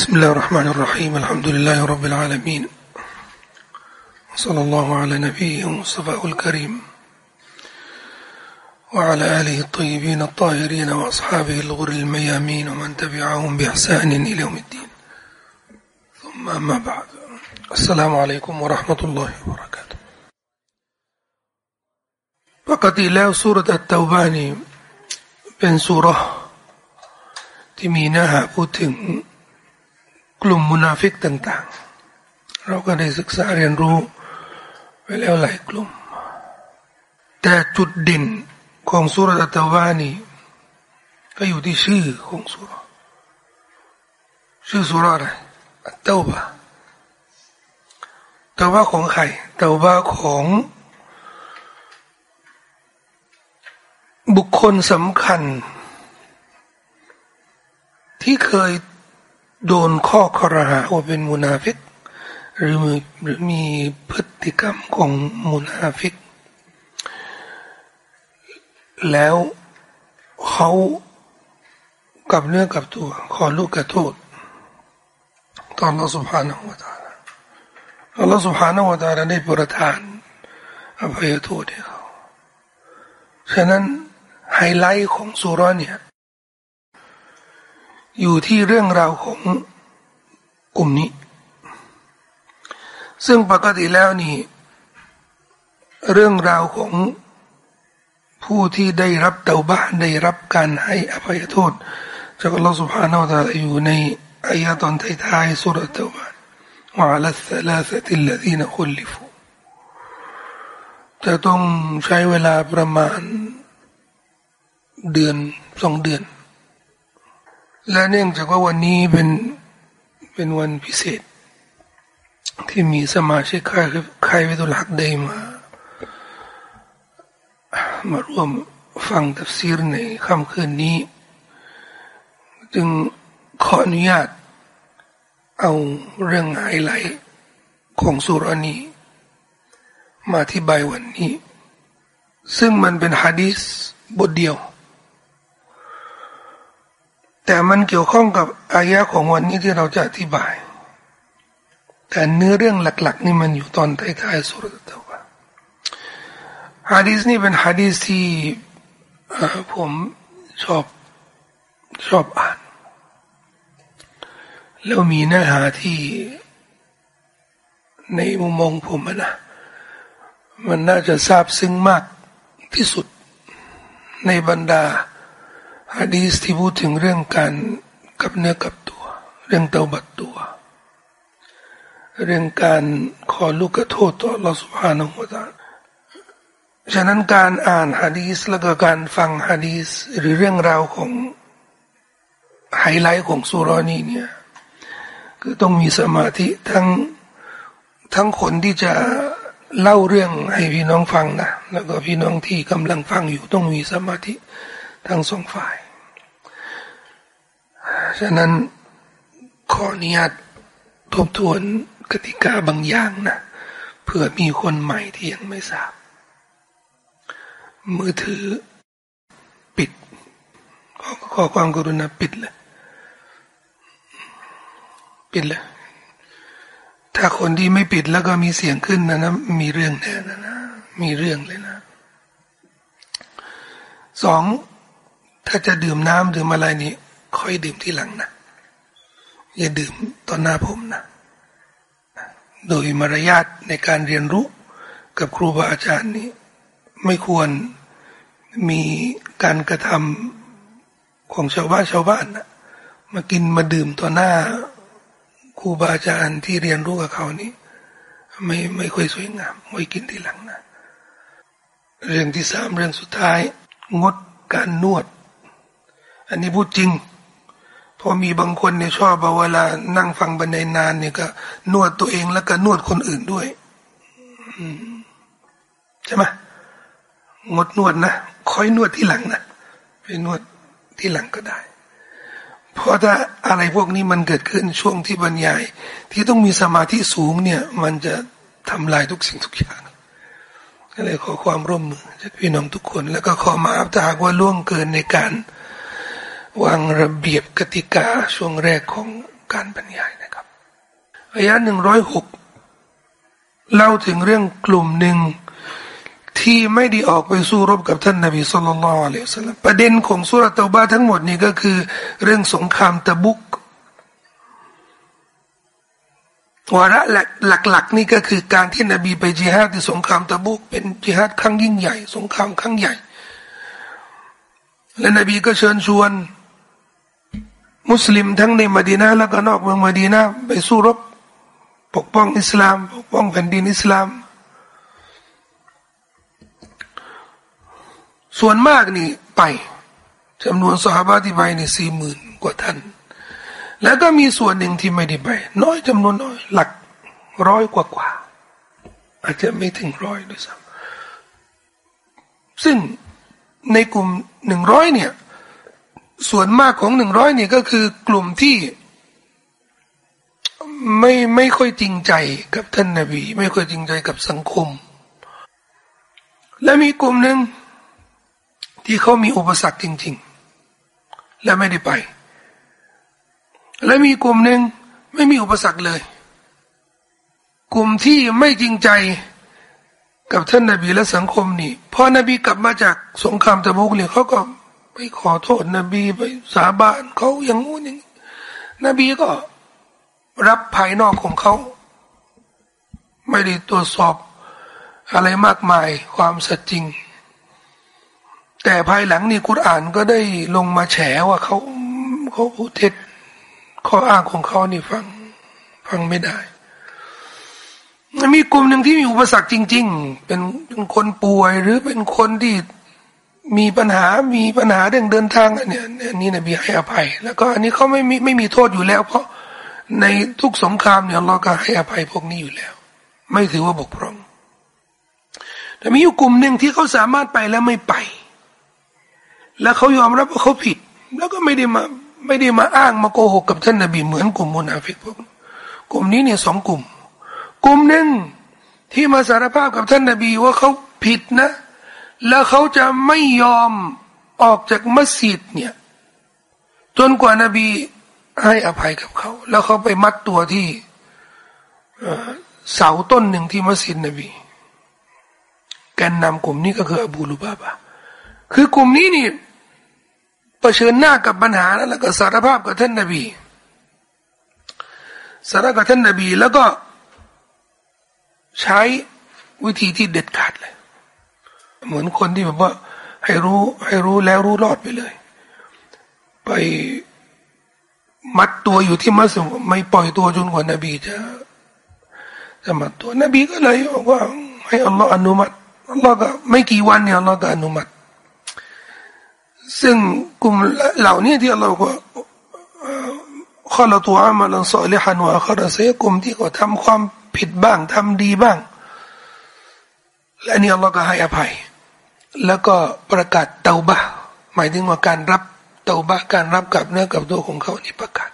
بسم الله الرحمن الرحيم الحمد لله رب العالمين وصلى الله على نبيه مصطفى الكريم وعلى آله الطيبين الطاهرين وأصحابه الغر الميامين ومن تبعهم بإحسان إلى يوم الدين ثم أما بعد السلام عليكم ورحمة الله وبركاته ปกติแล้วสุรตัตเตาบานีเป็นสุรที่มีเนื้อหาพูดถึง กลุ่มมุนาฟิกต่าง ๆ เราก็ได้ศึกษาเรียนรู้ไปแล้วหลายกลุ่ม แต่จุดเด่นของสุรตะตาวานี่ก็อยู่ที่ชื่อของสุรชื่อสุรอะไรเต้าบะเต้าบะของใครเต้าบะของบุคคลสำคัญ ที่เคย โดนข้อคอรหาว่าเป็นมุนาฟิกหรือมีหรือมีพฤติกรรมของมุนาฟิก แล้วเขากับเนื้อกับตัว ขอลูกกระโทษตอนเราสุภาณวตาอัลลอฮฺสุภาณวตาได้ประทานอภัยโทษให้เขาฉะนั้นไฮไลท์ของสุรเนี่ย อยู่ที่เรื่องราวของกลุ่มนี้ ซึ่งปกติแล้วนี่ เรื่องราวของผู้ที่ได้รับเตาบ้านได้รับการให้อภัยโทษจากอัลลอฮฺ سبحانه และ تعالى อยู่ในอายะตอนท้ายๆสุรเตาบ้านว่าละสลาสติลลดีนคุลิฟูจะต้องใช้เวลาประมาณเดือนสองเดือน และเนื่องจากว่าวันนี้เป็นเป็นวันพิเศษ ที่มีสมาชิกใครใครวิทุลักได้มา มาร่วมฟังตัฟซีรในค่ำคืนนี้ จึงขออนุญาต เอาเรื่องไฮไลท์ของสุรานี้ มาอธิบายวันนี้ ซึ่งมันเป็นฮะดีษบทเดียว แต่มันเกี่ยวข้องกับอายะของวันนี้ที่เราจะอธิบาย แต่เนื้อเรื่องหลัก ๆ นี่มันอยู่ตอนท้ายๆสุรตะวะฮะดีษนี่เป็นฮะดีษที่ผมชอบชอบอ่าน แล้วมีเนื้อหาที่ในมุมมองผมนะมันน่าจะทราบซึ้งมากที่สุดในบรรดา ฮะดีสที่พูดถึงเรื่องการกับเนื้อกับตัว เรื่องเตาบัดตัว เรื่องการขอลูกกระโทษต่อลราสุภาโนุวัตฉะนั้นการอ่านฮะดีสแล้วก็การฟังฮะดีสหรือเรื่องราวของไฮไลท์ของสุรนีเนี่ยคือต้องมีสมาธิทั้งทั้งคนที่จะเล่าเรื่องให้พี่น้องฟังนะแล้วก็พี่น้องที่กำลังฟังอยู่ต้องมีสมาธิ ทั้งสองฝ่าย ฉะนั้นขออนุญาตทบทวนกติกาบางอย่างนะเผื่อมีคนใหม่ที่ยังไม่ทราบ มือถือปิด ขอขอความกรุณาปิดเลยปิดเลยถ้าคนที่ไม่ปิดแล้วก็มีเสียงขึ้นนะนะมีเรื่องแน่นะนะมีเรื่องเลยนะสอง ถ้าจะดื่มน้ำดื่มอะไรนี่ค่อยดื่มที่หลังนะอย่าดื่มตอนหน้าผมนะ โดยมารยาทในการเรียนรู้กับครูบาอาจารย์นี้ไม่ควรมีการกระทำของชาวบ้านชาวบ้านนะมากินมาดื่มต่อหน้าครูบาอาจารย์ที่เรียนรู้กับเขานี้ไม่ไม่ค่อยสวยงามไม่กินทีหลังนะ เรื่องที่สามเรื่องสุดท้าย งดการนวด อันนี้พูดจริงพอมีบางคนเนี่ยชอบเวลานั่งฟังบรรยายนานเนี่ยก็ นวดตัวเองแล้วก็นวดคนอื่นด้วยใช่ไหมงดนวดนะคอยนวดที่หลังนะไปนวดที่หลังก็ได้ เพราะถ้าอะไรพวกนี้มันเกิดขึ้นช่วงที่บรรยาย ที่ต้องมีสมาธิสูงเนี่ย มันจะทำลายทุกสิ่งทุกอย่างก็เลยขอความร่วมมือจากพี่น้องทุกคน แล้วก็ขอมาอับตากว่าล่วงเกินในการ วางระเบียบกติกาช่วงแรกของการบรรยายนะครับอายะหนึ่งร้อยหกเล่าถึงเรื่องกลุ่มหนึ่งที่ไม่ได้ออกไปสู้รบกับท่านนบีสุลต่านละอัลลอฮฺสัลลัมประเด็นของสุรตบาทั้งหมดนี้ก็คือ เรื่องสงครามตะบุกวาระหลักๆนี่ก็คือการที่นบีไปจิฮาดในสงครามตะบุกเป็นจิฮาดครั้งยิ่งใหญ่ สงครามครั้งใหญ่ และนบีก็เชิญชวน มุสลิมทั้งในมดีนาและก็นอกเมืองมดีนาไปสู้รบ ปกป้องอิสลาม ปกป้องแผ่นดินอิสลาม ส่วนมากนี่ไปจำนวนสหายที่ไปนี่สี่หมื่นกว่าท่าน แล้วก็มีส่วนหนึ่งที่ไม่ได้ไป น้อยจำนวนน้อย หลักร้อยกว่ากว่า อาจจะไม่ถึงร้อยด้วยซ้ำซึ่งในกลุ่มหนึ่งร้อยเนี่ย ส่วนมากของหนึ่งร้อยเนี่ยก็คือกลุ่มที่ ไม่ไม่ค่อยจริงใจกับท่านนาบี ไม่ค่อยจริงใจกับสังคม และมีกลุ่มหนึ่งที่เขามีอุปสรรคจริง ๆ และไม่ได้ไป และมีกลุ่มหนึ่งไม่มีอุปสรรคเลย กลุ่มที่ไม่จริงใจกับท่านนาบีและสังคมนี่พอนบีกลับมาจากสงครามตะบุกเนี่ยเขาก็ ไปขอโทษนบีไปสาบานเขาอย่างงู้นอย่างนี้นบีก็รับภายนอกของเขา ไม่ได้ตรวจสอบอะไรมากมายความสัจจริง แต่ภายหลังนี่กุรอานก็ได้ลงมาแฉว่าเขาเขาพูดเท็จข้ออ้างของเขานี่ฟัง ฟังไม่ได้ มีกลุ่มหนึ่งที่มีอุปสรรคจริง ๆ เป็นเป็นคนป่วยหรือเป็นคนที่ มีปัญหามีปัญหาเรื่องเดินทางเนี่ยนนี้นบีให้อภัย แล้วก็อันนี้เขาไม่มีไม่มีโทษอยู่แล้ว เพราะในทุกสงครามเนี่ยเราก็ให้อภัยพวกนี้อยู่แล้ว ไม่ถือว่าบกพร่อง แต่มีอยู่กลุ่มหนึ่งที่เขาสามารถไปแล้วไม่ไป แล้วเขายอมรับว่าเขาผิด แล้วก็ไม่ได้มาไม่ได้มาอ้างมาโกหกกับท่านนบีเหมือนกลุ่มมุนาฟิกพวกกลุ่มนี้เนี่ยสองกลุ่ม กลุ่มหนึ่งที่มาสารภาพกับท่านนบีว่าเขาผิดนะ แล้วเขาจะไม่ยอมออกจากมัสยิดเนี่ย จนกว่านบีให้อภัยกับเขา แล้วเขาไปมัดตัวที่เสาต้นหนึ่งที่มัสยิดนบี แกนนำกลุ่มนี้ก็คืออบูลูบาบาคือกลุ่มนี้นี่เผชิญหน้ากับปัญหาแล้วก็สารภาพกับท่านนบีสารภาพกับท่านนบีแล้วก็ใช้วิธีที่เด็ดขาดเลย เหมือนคนที่แบบว่า ให้รู้ ให้รู้แล้วรู้รอดไปเลย ไปมัดตัวอยู่ที่มัสยิดไม่ปล่อยตัวจนกว่านบีจะจะมัดตัวนบีก็เลยบอกว่า ให้อัลลอฮ์อนุมัติอัลลอฮ์ก็ไม่กี่วันเนี่ยอัลลอฮ์ก็อนุมัติ ซึ่งกลุ่มเหล่านี้ที่เราก็ข้อละตัวอามาลันสอลิฮันวะคาราเซกลุ่มที่เขาทำความผิดบ้างทำดีบ้าง และนี่อัลลอฮ์ก็ให้อภัย แล้วก็ประกาศเตาบะหมายถึงว่าการรับเตาบะการรับกับเนื้อกับตัวของเขานี่ประกาศ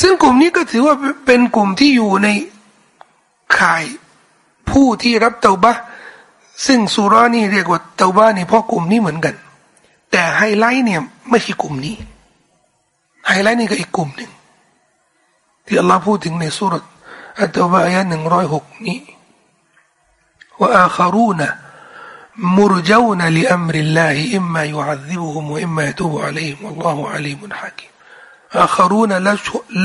ซึ่งกลุ่มนี้ก็ถือว่าเป็นกลุ่มที่อยู่ในข่ายผู้ที่รับเตาบะซึ่งสุรานี่เรียกว่าเตาบะนี่เพราะกลุ่มนี้เหมือนกัน แต่ไฮไลท์เนี่ยไม่ใช่กลุ่มนี้ไฮไลท์นี่ก็อีกกลุ่มหนึ่งที่อัลลอฮ์พูดถึงในสุรษอัตตบะอายะหนึ่งร้อยหกนี้ว่าอาคารูนะ مرجون لأمر الله إما يعذبهم وإما يتوب عليهم والله عليم حكيم آخرون แ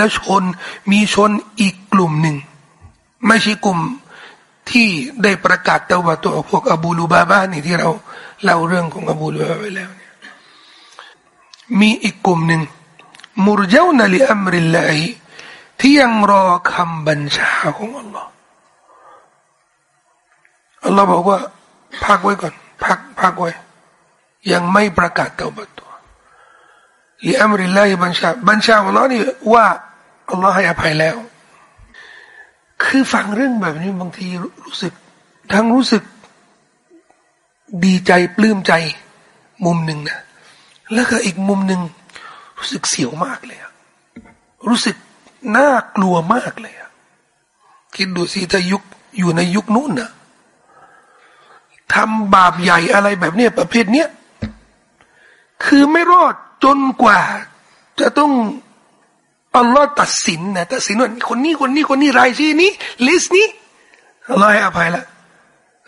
ละชนมีชนอีกกลุ่มหนึ่งไม่ใช่กลุ่มที่ได้ประกาศตัวว่าตัวพวกอบูลูบาบานี่ที่เราเล่าเรื่องของอบูลูบาบาไปแล้วเนี่ยมีอีกกลุ่มหนึ่งมุรเจ้านาลีอัมริลลาฮิที่ยังรอคำบัญชาของอัลลอฮ์อัลลอฮ์บอกว่า พักไว้ก่อน พักพักไว้ ยังไม่ประกาศเตาบัตตัวลีอัมริลลาฮิบัญชา บัญชาของอัลลอฮ์นี่ว่าอัลลอฮ์ให้อภัยแล้ว คือฟังเรื่องแบบนี้บางทีรู้สึก ทั้งรู้สึก ดีใจปลื้มใจ มุมหนึ่งนะแล้วก็อีกมุมหนึ่งรู้สึกเสียวมากเลยรู้สึกน่ากลัวมากเลยคิดดูสิถ้ายุคอยู่ในยุคนู้นนะ ทำบาปใหญ่อะไรแบบเนี้ยประเภทเนี้ยคือไม่รอดจนกว่า จะต้องอัลลอฮ์ตัดสินนะตัดสินว่าคนนี้คนนี้คนนี้รายชื่อนี้ ลิสต์นี้อัลลอฮ์ให้อภัยละ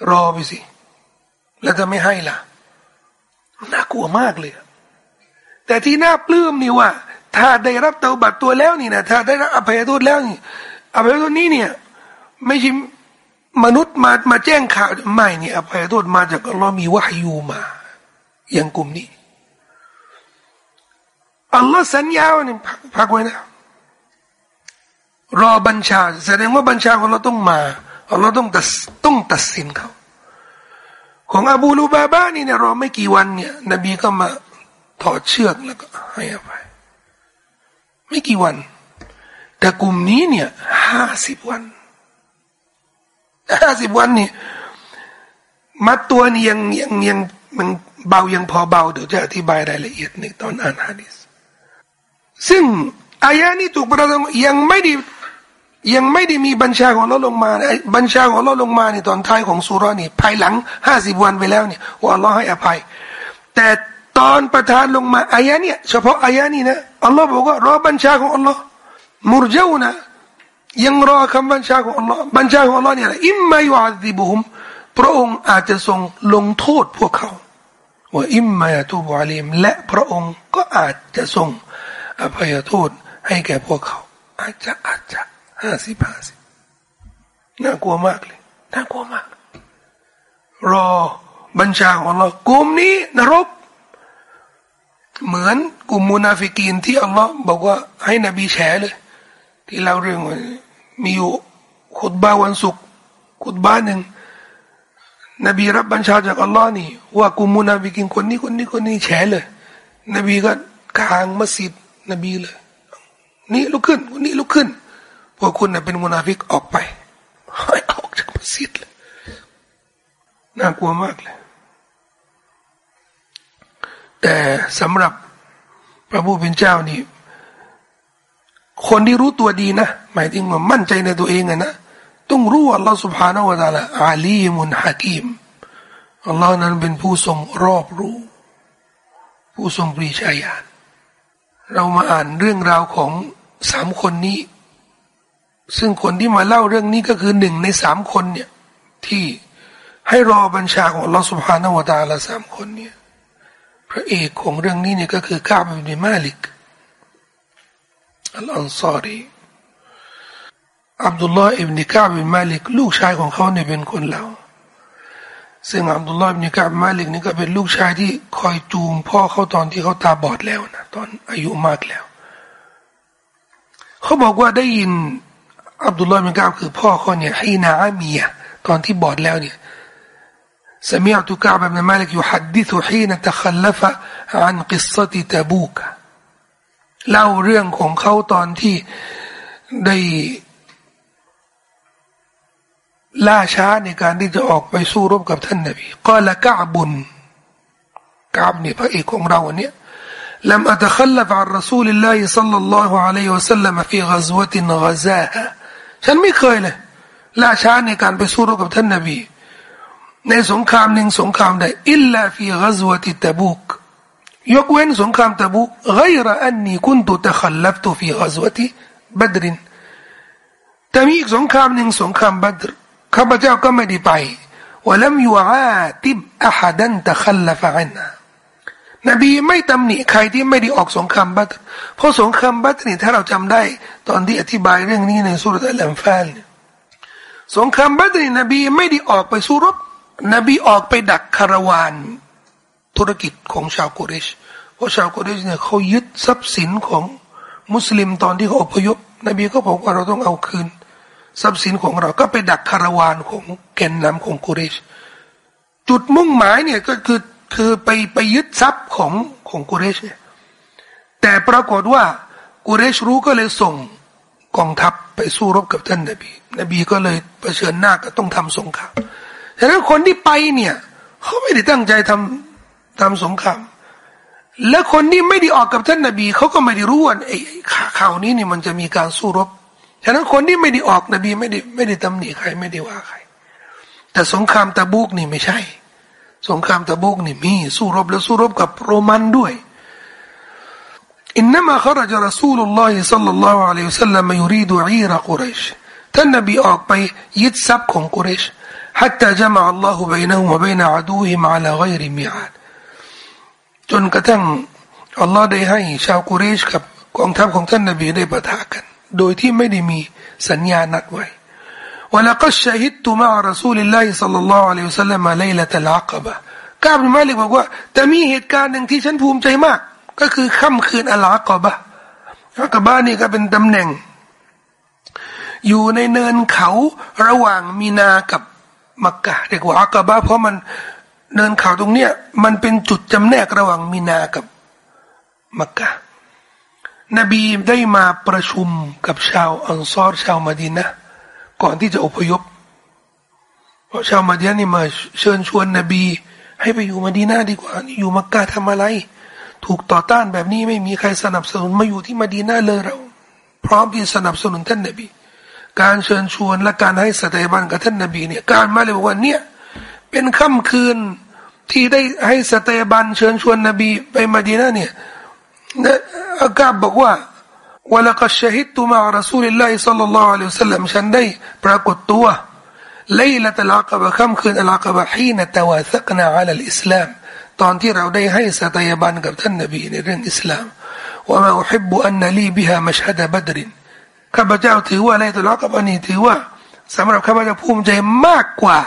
รอไปสิแล้วจะไม่ให้ล่ะน่ากลัวมากเลย แต่ที่น่าปลื้มนี่ว่า ถ้าได้รับเตาบัตรตัวแล้วนี่นะถ้าได้รับอภัยโทษแล้วนี่อภัยโทษนี้เนี่ย ไม่ใช่ มนุษย์มามาแจ้งข่าวไม่เนี่ยอภัยโทษมาจากอัลลอฮ์มีวะฮยูมา อย่างกลุ่มนี้อัลลอฮ์สัญญาเนี่ยพักไว้นะรอบัญชา แสดงว่าบัญชาของเราต้องมาอัลลอฮ์ต้องตัดต้องตัดสินเขาของอบูลูบาบานี่เนี่ยรอไม่กี่วันเนี่ย นบีก็มาถอดเชือกแล้วก็ให้อภัยไม่กี่วัน แต่กลุ่มนี้เนี่ยห้าสิบวัน ห้าสิบวันนี่มัดตัวนี่ยังยังยังมันเบายังพอเบาเดี๋ยวจะอธิบายรายละเอียดในตอนอ่านฮะดิษซึ่งอายะนี้ถูกประทานยังไม่ได้ยังไม่ได้มีบัญชาของเราลงมา บัญชาของเราลงมาในตอนท้ายของสุรานี่ ภายหลังห้าสิบวันไปแล้วเนี่ยว่าอัลลอฮ์ให้อภัย แต่ตอนประทานลงมาอายะเนี่ยเฉพาะอายะนี้นะอัลลอฮ์บอกว่ารอบัญชาของอัลลอฮ์มุรเจ้านะ ยังรอคำบัญชาของอัลลอฮ์บัญชาของอัลลอฮ์เนี่ยอิมมายุอาดิบุฮุมพระองค์อาจจะทรงลงโทษพวกเขาว่าอิมมายตูบอาลีมและพระองค์ก็อาจจะทรงอภัยโทษให้แก่พวกเขา อาจจะอาจจะห้าสิบห้าสิบน่ากลัวมากเลยน่ากลัวมาก รอบัญชาของเรากลุ่มนี้นรกเหมือนกลุ่มมุนาฟิกีนที่อัลลอฮ์บอกว่าให้นบีแฉเลย ที่เล่าเรื่องว่ามีอยู่ขุดบ้าวันศุกร์ขุดบ้าหนึ่งนบีรับบัญชาจากอัลลอฮ์นี่ ว่ากุมมุนาฟิกีนคนนี้คนนี้คนนี้แฉเลย นบีก็กางมัสยิดนบีเลย นี่ลุกขึ้นคนนี้ลุกขึ้นพวกคุณเป็นมุนาฟิกออกไปให้ออกจากมัสยิดเลยน่ากลัวมากเลย แต่สำหรับพระผู้เป็นเจ้านี่ คนที่รู้ตัวดีนะ หมายถึงว่ามั่นใจในตัวเองนะต้องรู้อัลลอฮฺสุบฮานาวะตาละอาลีมุนฮะกีมอัลลอฮ์นั้นเป็นผู้ทรงรอบรู้ ผู้ทรงปรีชาญาณเรามาอ่านเรื่องราวของสามคนนี้ ซึ่งคนที่มาเล่าเรื่องนี้ก็คือหนึ่งในสามคนเนี่ย ที่ให้รอบัญชาของอัลลอฮฺสุบฮานาวะตาละสามคนเนี่ย พระเอกของเรื่องนี้เนี่ยก็คือ กาบอินมาลิก อัลอันซารีอับดุลลอฮ์อิบนิกะบิมาลิกลูกชายของเขาเนี่ยเป็นคนเล่าซึ่งอับดุลลอฮ์อิบนิกะบิมาลิกนี่ก็เป็นลูกชายที่คอยจูงพ่อเขาตอนที่เขาตาบอดแล้วนะตอนอายุมากแล้ว เขาบอกว่าได้ยินอับดุลลอฮ์อิบนิกะคือพ่อเขาเนี่ยحين عميตอนที่บอดแล้วเนี่ยสมิอัตุกะบบินมาลิกยูฮัดดิษฮีนตะคัลลฟะอันกิสติตะบูกะ เล่าเรื่องของเขาตอนที่ได้ล่าช้าในการที่จะออกไปสู้รบกับท่านนบีก็ละกาบุญกาบเนี่ยพระเอกของเราเนี่ย لم أتخلف عن رسول الله صلى الله عليه وسلم في غزوة غزاها ฉันไม่เคยเลยล่าช้าในการไปสู้รบกับท่านนบีในสงครามหนึ่งสงครามใดอิลลาฟีกัซวติตะบุก ยกเว้นสงครามตะบุกไกรอันนีคุนตุตะขัลลัฟตุฟีกัซวติบัดรินแต่มีอีกสงครามหนึ่งสงครามบัดรข้าพเจ้าก็ไม่ได้ไปวะลัมยูอาติบอะฮัดันตะขัลลัฟอันนานบีไม่ตำหนิใครที่ไม่ได้ออกสงครามบัตรเพราะสงครามบัตรนี่ถ้าเราจำได้ ตอนที่อธิบายเรื่องนี้ในสุรษอัลลัมฟาลสงครามบัตรนี่นบีไม่ได้ออกไปสู้รบ นบีออกไปดักคาราวาน ธุรกิจของชาวกุเรช เพราะชาวกุเรชเนี่ยเขายึดทรัพย์สินของมุสลิมตอนที่เขาอพยพ นบีก็บอกว่าเราต้องเอาคืน ทรัพย์สินของเราก็ไปดักคาราวานของแกนนำของกุเรช จุดมุ่งหมายเนี่ยก็คือคือไปไปยึดทรัพย์ของของกุเรชเนี่ยแต่ปรากฏว่ากุเรชรู้ก็เลยส่งกองทัพไปสู้รบกับท่านนบี นบีก็เลยเผชิญหน้าก็ต้องทำสงครามฉะนั้นคนที่ไปเนี่ยเขาไม่ได้ตั้งใจท ำทำสงครามและคนที่ไม่ได้ออกกับท่านนบีเขาก็ไม่ได้รู้ว่าไอ้ข่าวนี้นี่มันจะมีการสู้รบฉะนั้นคนที่ไม่ได้ออกนบีไม่ได้ไม่ได้ตำหนิใครไม่ได้ว่าใคร แต่สงครามตะบุกนี่ไม่ใช่ สงครามตะบุกนี่มีสู้รบแล้วสู้รบกับโรมันด้วย إنما خرج رسول الله صلى الله عليه وسلم يريد عير قريش ท่านนบีออกไปยึดทรัพย์ของกุเรช حتى جمع الله بينهم وبين عدوهم على غير ميعاد จนกระทั่งอัลลอฮ์ได้ให้ชาวกุเรชกับกองทัพของท่านนบีได้ประทะกัน โดยที่ไม่ได้มีสัญญานัดไว้วลาก็ชหิดตุมะรัสูลิลลาฮิสัลลัลลอฮุอะลัยฮิสัลลัมะไลละตะลากบะกาบมาลิกบอกว่า แต่มีเหตุการณ์หนึ่งที่ฉันภูมิใจมาก ก็คือค่ำคืนอัลลากบะอัลกบะนี่ก็เป็นตำแหน่ง อยู่ในเนินเขาระหว่างมีนากับมักกะเรียกว่าอัลกบะเพราะมัน เนินเขาตรงเนี้ยมันเป็นจุดจำแนกระหว่างมีนากับมักกะนบีได้มาประชุมกับชาวอันซอรชาวมาดินนะก่อนที่จะอพยพ เพราะชาวมาดินนี่มาเชิญชวนนบี ให้ไปอยู่มาดีนาดีกว่าอยู่มักกะทำอะไร ถูกต่อต้านแบบนี้ไม่มีใครสนับสนุนมาอยู่ที่มาดีนาเลยเรา พร้อมที่สนับสนุนท่านนบี การเชิญชวนและการให้สเตบันกับท่านนบีเนี่ยการมาเลยบอกว่าเนี่ย เป็นค่ำคืนที่ได้ให้สเตบันเชิญชวนนบีไปมาดีนาเนี่ยนะอากาบบอกว่าวลาละกัชฮิตตุมาอัลสูลิลลาฮิสัลลัลลอฮุอะลัยฮิสัลลัมฉันได้ปรากฏตัวเลละตะลากับค่ำคืนละกับะฮีนตะวาสักนาอัลอิสลามตอนที่เราได้ให้สตยาบันกับท่านนบีในเรื่องอิสลามว่ามาอุฮิบุอันนลีบิฮามัชฮัดบัดรินข้าพเจ้าถือว่าเลละตะลากะบะนี้ถือว่าสำหรับข้าพเจ้าภูมิใจมากกว่า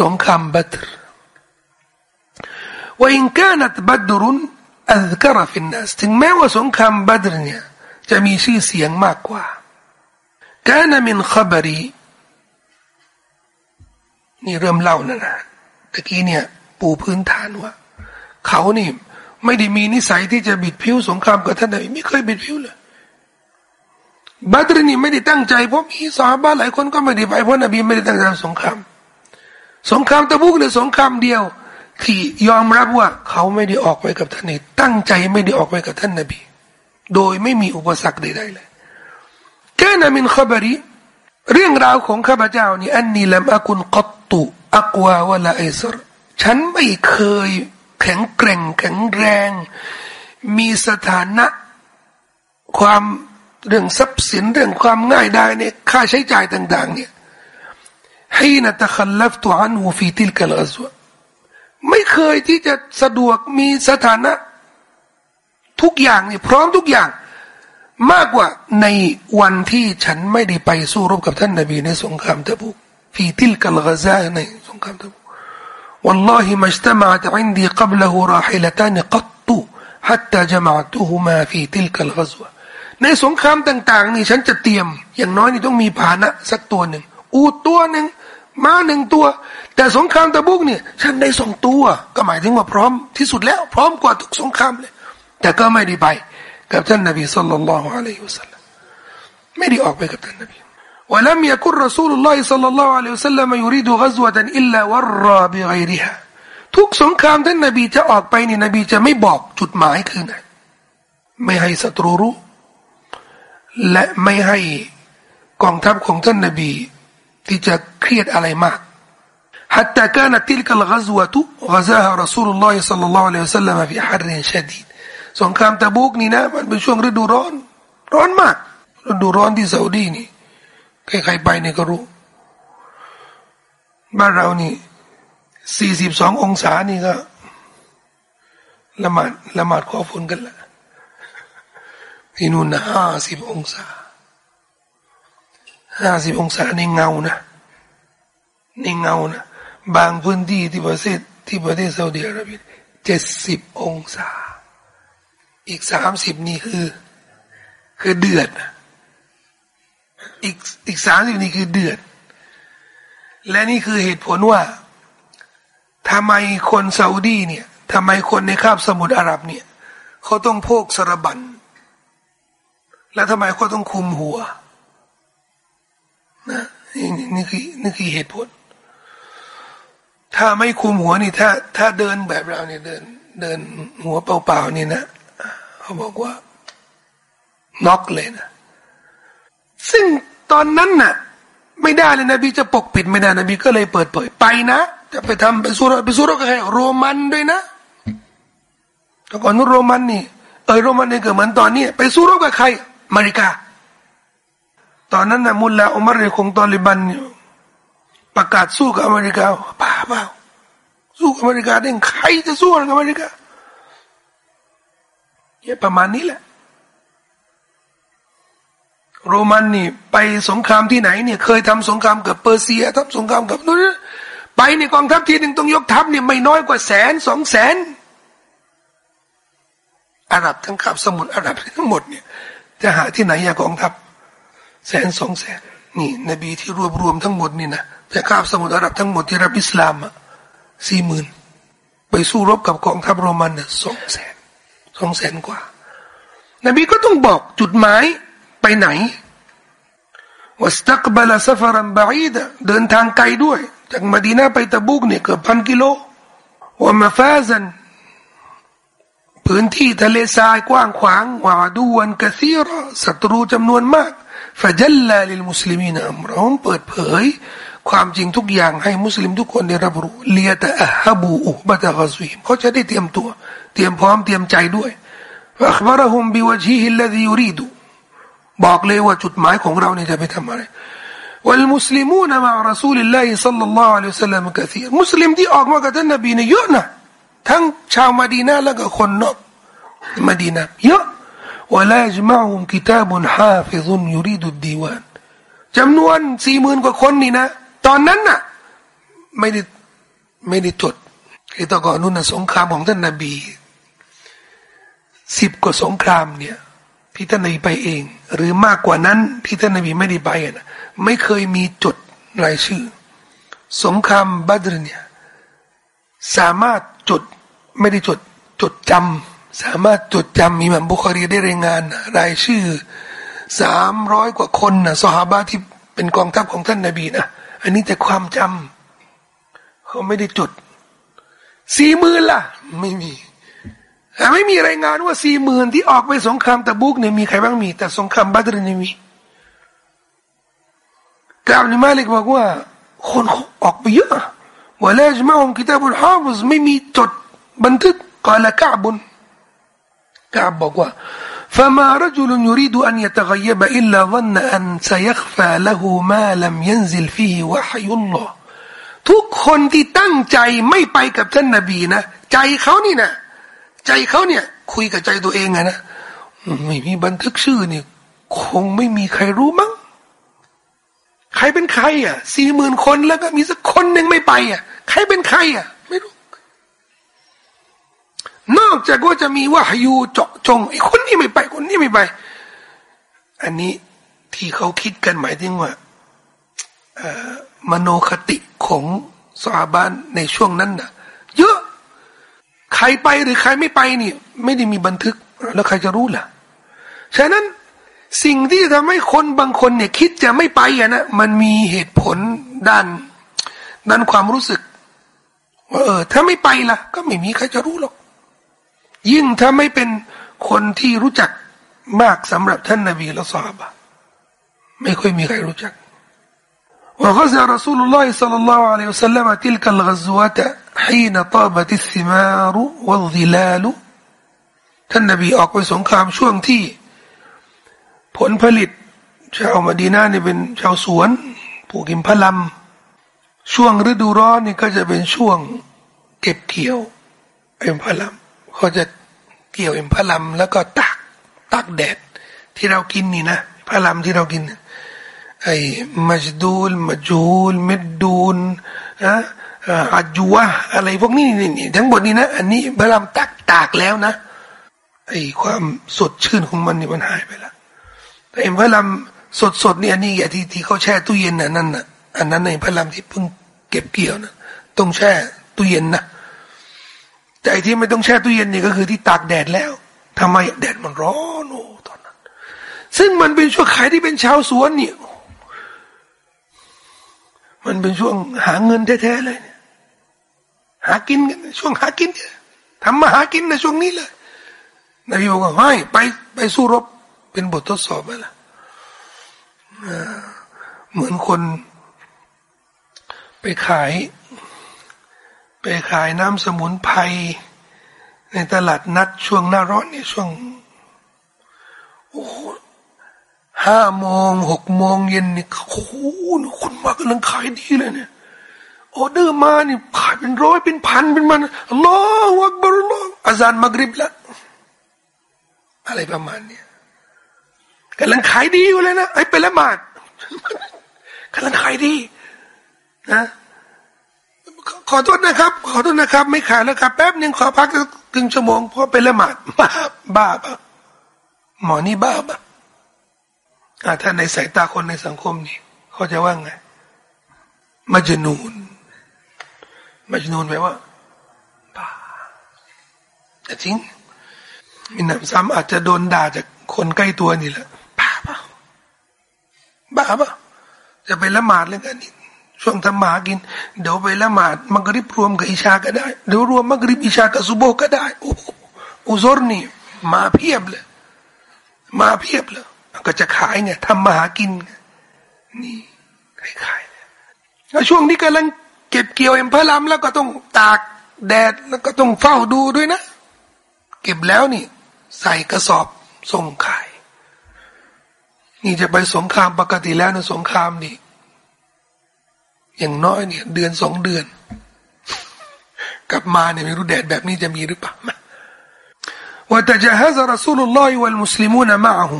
สงครามบัตรว่าอินกานัตบัตรุนอัลกราฟินนัสถึงแม้ว่าสงครามบัตรเนี่ยจะมีชื่อเสียงมากกว่าการนามินข่าบรีนี่เริ่มเล่านะนะตะกี้เนี่ยปูพื้นฐานว่า เขานี่ไม่ได้มีนิสัยที่จะบิดผิวสงครามกับท่านนบีไม่เคยบิดผิวเลยบัตรนี่ไม่ได้ตั้งใจเพราะมีสาบ้าหลายคนก็ไม่ได้ไปเพราะนบีไม่ได้ตั้งใจสงคราม สงครามตะบุกเลยสงครามเดียว ที่ยอมรับว่าเขาไม่ได้ออกไปกับท่านนี่ตั้งใจไม่ได้ออกไปกับท่านนบี โดยไม่มีอุปสรรคใดๆเลยแค่นามินขบรีเรื่องราวของข้าพเจ้านี่อันนี้ลำอากุนกัตตุอักวาวะละไอซรฉันไม่เคยแข็งแกร่งแข็งแรง มีสถานะ ความเรื่องทรัพย์สินเรื่องความง่ายได้เนี่ยค่าใช้จ่ายต่าง ๆ เนี่ย ให้นัตคัลลัฟตัวอันหูฟีติลกัลกัซวไม่เคยที่จะสะดวกมีสถานะ ทุกอย่างนี่พร้อมทุกอย่าง มากกว่าในวันที่ฉันไม่ได้ไปสู้รบกับท่านนบีในสงครามตะบุกฟีติลกัลกัซาในสงครามตะบุก والله ما اجتمعت عندي قبله راحلتان قط حتى جمعتهما في تلك الغزوة ในสงครามต่าง ๆ นี่ฉันจะเตรียม อย่างน้อยนี่ต้องมีพาหนะ สักตัวหนึ่งอูตัวหนึ่ง ม้าหนึ่งตัว แต่สงครามตะบุกเนี่ยฉันได้สองตัว ก็หมายถึงว่าพร้อมที่สุดแล้ว พร้อมกว่าทุกสงครามเลย แต่ก็ไม่ได้ไป กับท่านนบีสุลต่านละฮ์อะลัยฮิวสัลลัมไม่ได้ออกไปกับท่านนบี ولم يكن رسول الله صلى الله عليه وسلم يريد غزوة إلا ورى بغيرها ทุกสงครามท่านนบีจะออกไปนี่นบีจะไม่บอกจุดหมายคือไหนไม่ให้ศัตรูรู้และไม่ให้กองทัพของท่านนบี ที่จะเครียดอะไรมาก حتى كانت تلك الغزوة غزاها رسول الله صلى الله عليه وسلم في حر شديد สงครามตะบุกนี่นะมันเป็นช่วงฤดูร้อน ร้อนมากฤดูร้อนที่ซาอุดีนี่ใครๆไปเนี่ยก็รู้ บ้านเรานี่สี่สิบสององศานี่ก็ละหมาดละหมาดขอฝนกันละที่นู่นนะห้าสิบองศา ห้าสิบองศาในเงานะในเงานะบางพื้นที่ที่ประเทศที่ประเทศซาอุดิอาระเบียเจ็ดสิบองศา อีกสามสิบนี่คือ คือเดือดอีกอีกสามสิบนี่คือเดือด และนี่คือเหตุผลว่าทำไมคนซาอุดีเนี่ยทำไมคนในคาบสมุทรอาหรับเนี่ยเขาต้องพกสรบัน แล้วทำไมเขาต้องคุมหัว นี่นี่คือนี่คือเหตุผล ถ้าไม่คุมหัวนี่ถ้า ถ้าเดินแบบเราเนี่ยเดิน เดินหัวเปล่าๆนี่นะเขาบอกว่าน็อกเลยนะซึ่งตอนนั้นน่ะ ไม่ได้เลยนะบีจะปกปิดไม่ได้นะบีก็เลยเปิดเผยไปนะจะไปทำไปสู้รไปสู้รบกับใครโรมันด้วยนะแต่ก่อนนู้นโรมันนี่เออโรมันนี่ยก็เหมือนตอนนี้ไปสู้รบกับใครอเมริกา ตอนนั้นนะมุลลาอุมารเนี่ยคงตอลิบันประกาศสู้กับอเมริกาป่าเปล่าสู้กับอเมริกาได้ใครจะสู้กับอเมริกาเนี่ยประมาณนี้แหละ โรมันนี่ ไปสงครามที่ไหนเนี่ย เคยทำสงครามกับเปอร์เซียทำสงครามกับนู้นไปในกองทัพทีหนึ่งต้องยกทัพเนี่ยไม่น้อยกว่าแสนสองแสนอาหรับทั้งคาบสมุทรอาหรับทั้งหมดเนี่ย จะหาที่ไหนอะกองทัพ แสนสองแสนนี่ นบีที่รวบรวมทั้งหมดนี่นะจากคาบสมุทรอาหรับทั้งหมดที่รับอิสลามอะสี่หมื่นไปสู้รบกับกองทัพโรมันเนี่ยสองแสนสองแสนกว่า นบีก็ต้องบอกจุดหมายไปไหนواستقبل سفرا بعيداเดินทางไกลด้วย จากมดีนาไปตะบุกเนี่ยเกือบพันกิโลومفازاพื้นที่ทะเลทรายกว้างขวางوعدوا كثيراศัตรูจำนวนมาก فجلى للمسلمين أمرهمเปิดเผย ความจริงทุกอย่างให้มุสลิมทุกคนได้รับรู้ليتأهبوا أهبة غزوهمเขาจะได้เตรียมตัว เตรียมพร้อมเตรียมใจด้วยفأخبرهم بوجهه الذي يريدบอกเลยว่าจุดหมายของเราเนี่ยจะไปทำอะไรوالمسلمون مع رسول الله صلى الله عليه وسلم كثيرมุสลิมที่ออกมากับท่านนบีเนี่ยเยอะนะทั้งชาวมดีนาแล้วก็คนนอกมดีนาเยอะ ولا يجمعهم كتاب حافظ يريد الديوان จำนวนสี่หมื่นกว่าคนนี่นะ ตอนนั้นน่ะไม่ได้ไม่ได้จดไอ้ตะก่อนนู้นนะสงครามของท่านนบีสิบกว่าสงครามเนี่ยที่ท่านนบีไปเอง หรือมากกว่านั้นที่ท่านนบีไม่ได้ไปนะไม่เคยมีจดรายชื่อ สงครามบัตรเนี่ยสามารถจดไม่ได้จดจดจำ สามารถจดจำมีมันบุคคลีได้รายงาน รายชื่อสามร้อยกว่าคนนะสหาบาที่เป็นกองทัพของท่านนาบีนะอันนี้แต่ความจำเขาไม่ได้จดสี่หมื่นล่ะ ไม่มีแต่ไม่มีรายงานว่าสี่หมื่นที่ออกไปสงครามตะบุกเนี่ยมีใครบ้างมี แต่สงครามบัตรนี่มีกาบนิมาลิกบอกว่า คนออกไปเยอะว่าแล้วจะมาองกิตาบุลฮาฟส์ไม่มีจดบันทึกกาลกาบุน กาบบอกว่า فما رجل يريد أن يتغيب إلا ظن أن سيخفى له ما لم ينزل فيه وحي الله ทุกคนที่ตั้งใจไม่ไปกับท่านนบีนะใจเขานี่นะใจเขาเนี่ย คุยกับใจตัวเองไงนะไม่มีบันทึกชื่อเนี่ยคงไม่มีใครรู้มั้งใครเป็นใครอ่ะสี่หมื่นคนแล้วก็มีสักคนหนึ่งไม่ไปอ่ะใครเป็นใครอ่ะ ไม่รู้ นอกจากว่าจะมีว่ายูเจาะจงไอ้คนนี้ไม่ไปคนนี้ไม่ไป อันนี้ที่เขาคิดกันหมายถึงว่ามโนคติของสาบานในช่วงนั้นน่ะ เยอะ ใครไปหรือใครไม่ไปนี่ไม่ได้มีบันทึก แล้วใครจะรู้ล่ะ ฉะนั้นสิ่งที่ทำให้คนบางคนเนี่ย คิดจะไม่ไปอะนะมันมีเหตุผลด้านด้านความรู้สึกว่าเออ ถ้าไม่ไปล่ะ ก็ไม่มีใครจะรู้หรอก ยิ่งถ้าไม่เป็นคนที่รู้จักมากสำหรับท่านนาบีและสาบะไม่ค่อยมีใครรู้จัก وغزا رسول الله صلى الله عليه وسلم تلك الغزوات حين طابت الثمار والظلال ท่านนบีออกไปสงครามช่วงที่ผลผลิตชาวมาดีนาเนี่ยเป็นชาวสวนปลูกอิมพลัมช่วงฤดูร้อนนี่ก็จะเป็นช่วงเก็บเกี่ยวอิมพลัม เขาจะเกี่ยวเอิมพะลัมแล้วก็ตักตักแดดที่เรากินนี่นะพะลัมที่เรากินไอ้มัจดูลมัจูลเม็ดดูลนะอัจวะอะไรพวกนี้นี่ทั้งหมดนี้นะ อันนี้พะลัมตักตากแล้วนะไอ้ความสดชื่นของมันนี่มันหายไปแล้วแต่เอ็มพะลำสดสดนี่อันนี้อย่าที่ที่เขาแช่ตู้เย็นน่ะนั่นน่ะอันนั้นในพะลำที่เพิ่งเก็บเกี่ยวนะต้องแช่ตู้เย็นนะ แต่ที่ไม่ต้องแช่ตู้เย็นนี่ก็คือที่ตากแดดแล้วทำไมแดดมันร้อนโอ้ตอนนั้น ซึ่งมันเป็นช่วงขายที่เป็นชาวสวนเนี่ยมันเป็นช่วงหาเงินแท้ๆเลยเนี่ยหากินกันช่วงหากินทำมาหากินในช่วงนี้เลยนายบอกว่าไม่ไปไปสู้รบเป็นบททดสอบอะไรเหมือนคนไปขาย ไปขายน้ำสมุนไพรในตลาดนัดช่วงหน้าร้อนนี่ช่วงโอ้ห้าโมงหกโมงเย็นนี่ยโอ้โหคนมากำลังขายดีเลยเนี่ยออเดอร์มานี่ขายเป็นร้อยเป็นพันเป็นมันลอวักบรลออาจารย์มากริบละอะไรประมาณเนี้ยกำลังขายดีอยู่เลยนะไอ้เป็นละหมาดกำลังขายดีนะ ขอโทษนะครับ ขอโทษนะครับ ไม่ขายแล้วครับแป๊บหนึ่งขอพักครึ่งชั่วโมงเพราะเป็นละหมาดบ้าบ้าปะหมอนี่บ้าปะถ้าในสายตาคนในสังคมนี่เขาจะว่าไงมัจนูนมัจนูนแปลว่าบ้าแต่จริงมีหนำซ้ำอาจจะโดนด่าจากคนใกล้ตัวนี่แหละบ้าปะบ้าปะจะไปละหมาดเลยกันนี่ ช่วงทำหมากิน เดี๋ยวไปละหมาดมักริบรวมกับอิชาก็ได้ เดี๋ยวรวมมักริบอิชากับซุโบก็ได้ โอ้อุซรนี่มาเพียบเลย มาเพียบเลยก็จะขายไงทำมาหากิน นี่ขายขายแล้วช่วงนี้กำลังเก็บเกี่ยวเอ็มพระลำแล้วก็ต้องตากแดดแล้วก็ต้องเฝ้าดูด้วยนะ เก็บแล้วนี่ ใส่กระสอบส่งขาย นี่จะไปสงครามปกติแล้วนะสงครามนี่ อย่างน้อยเนี่ย เดือนสองเดือน กลับมาเนี่ยไม่รู้แดดแบบนี้จะมีหรือเปล่าว่าแต่จะฮะซารสูลุลลอฮิวัลมุสลิมูนมาหู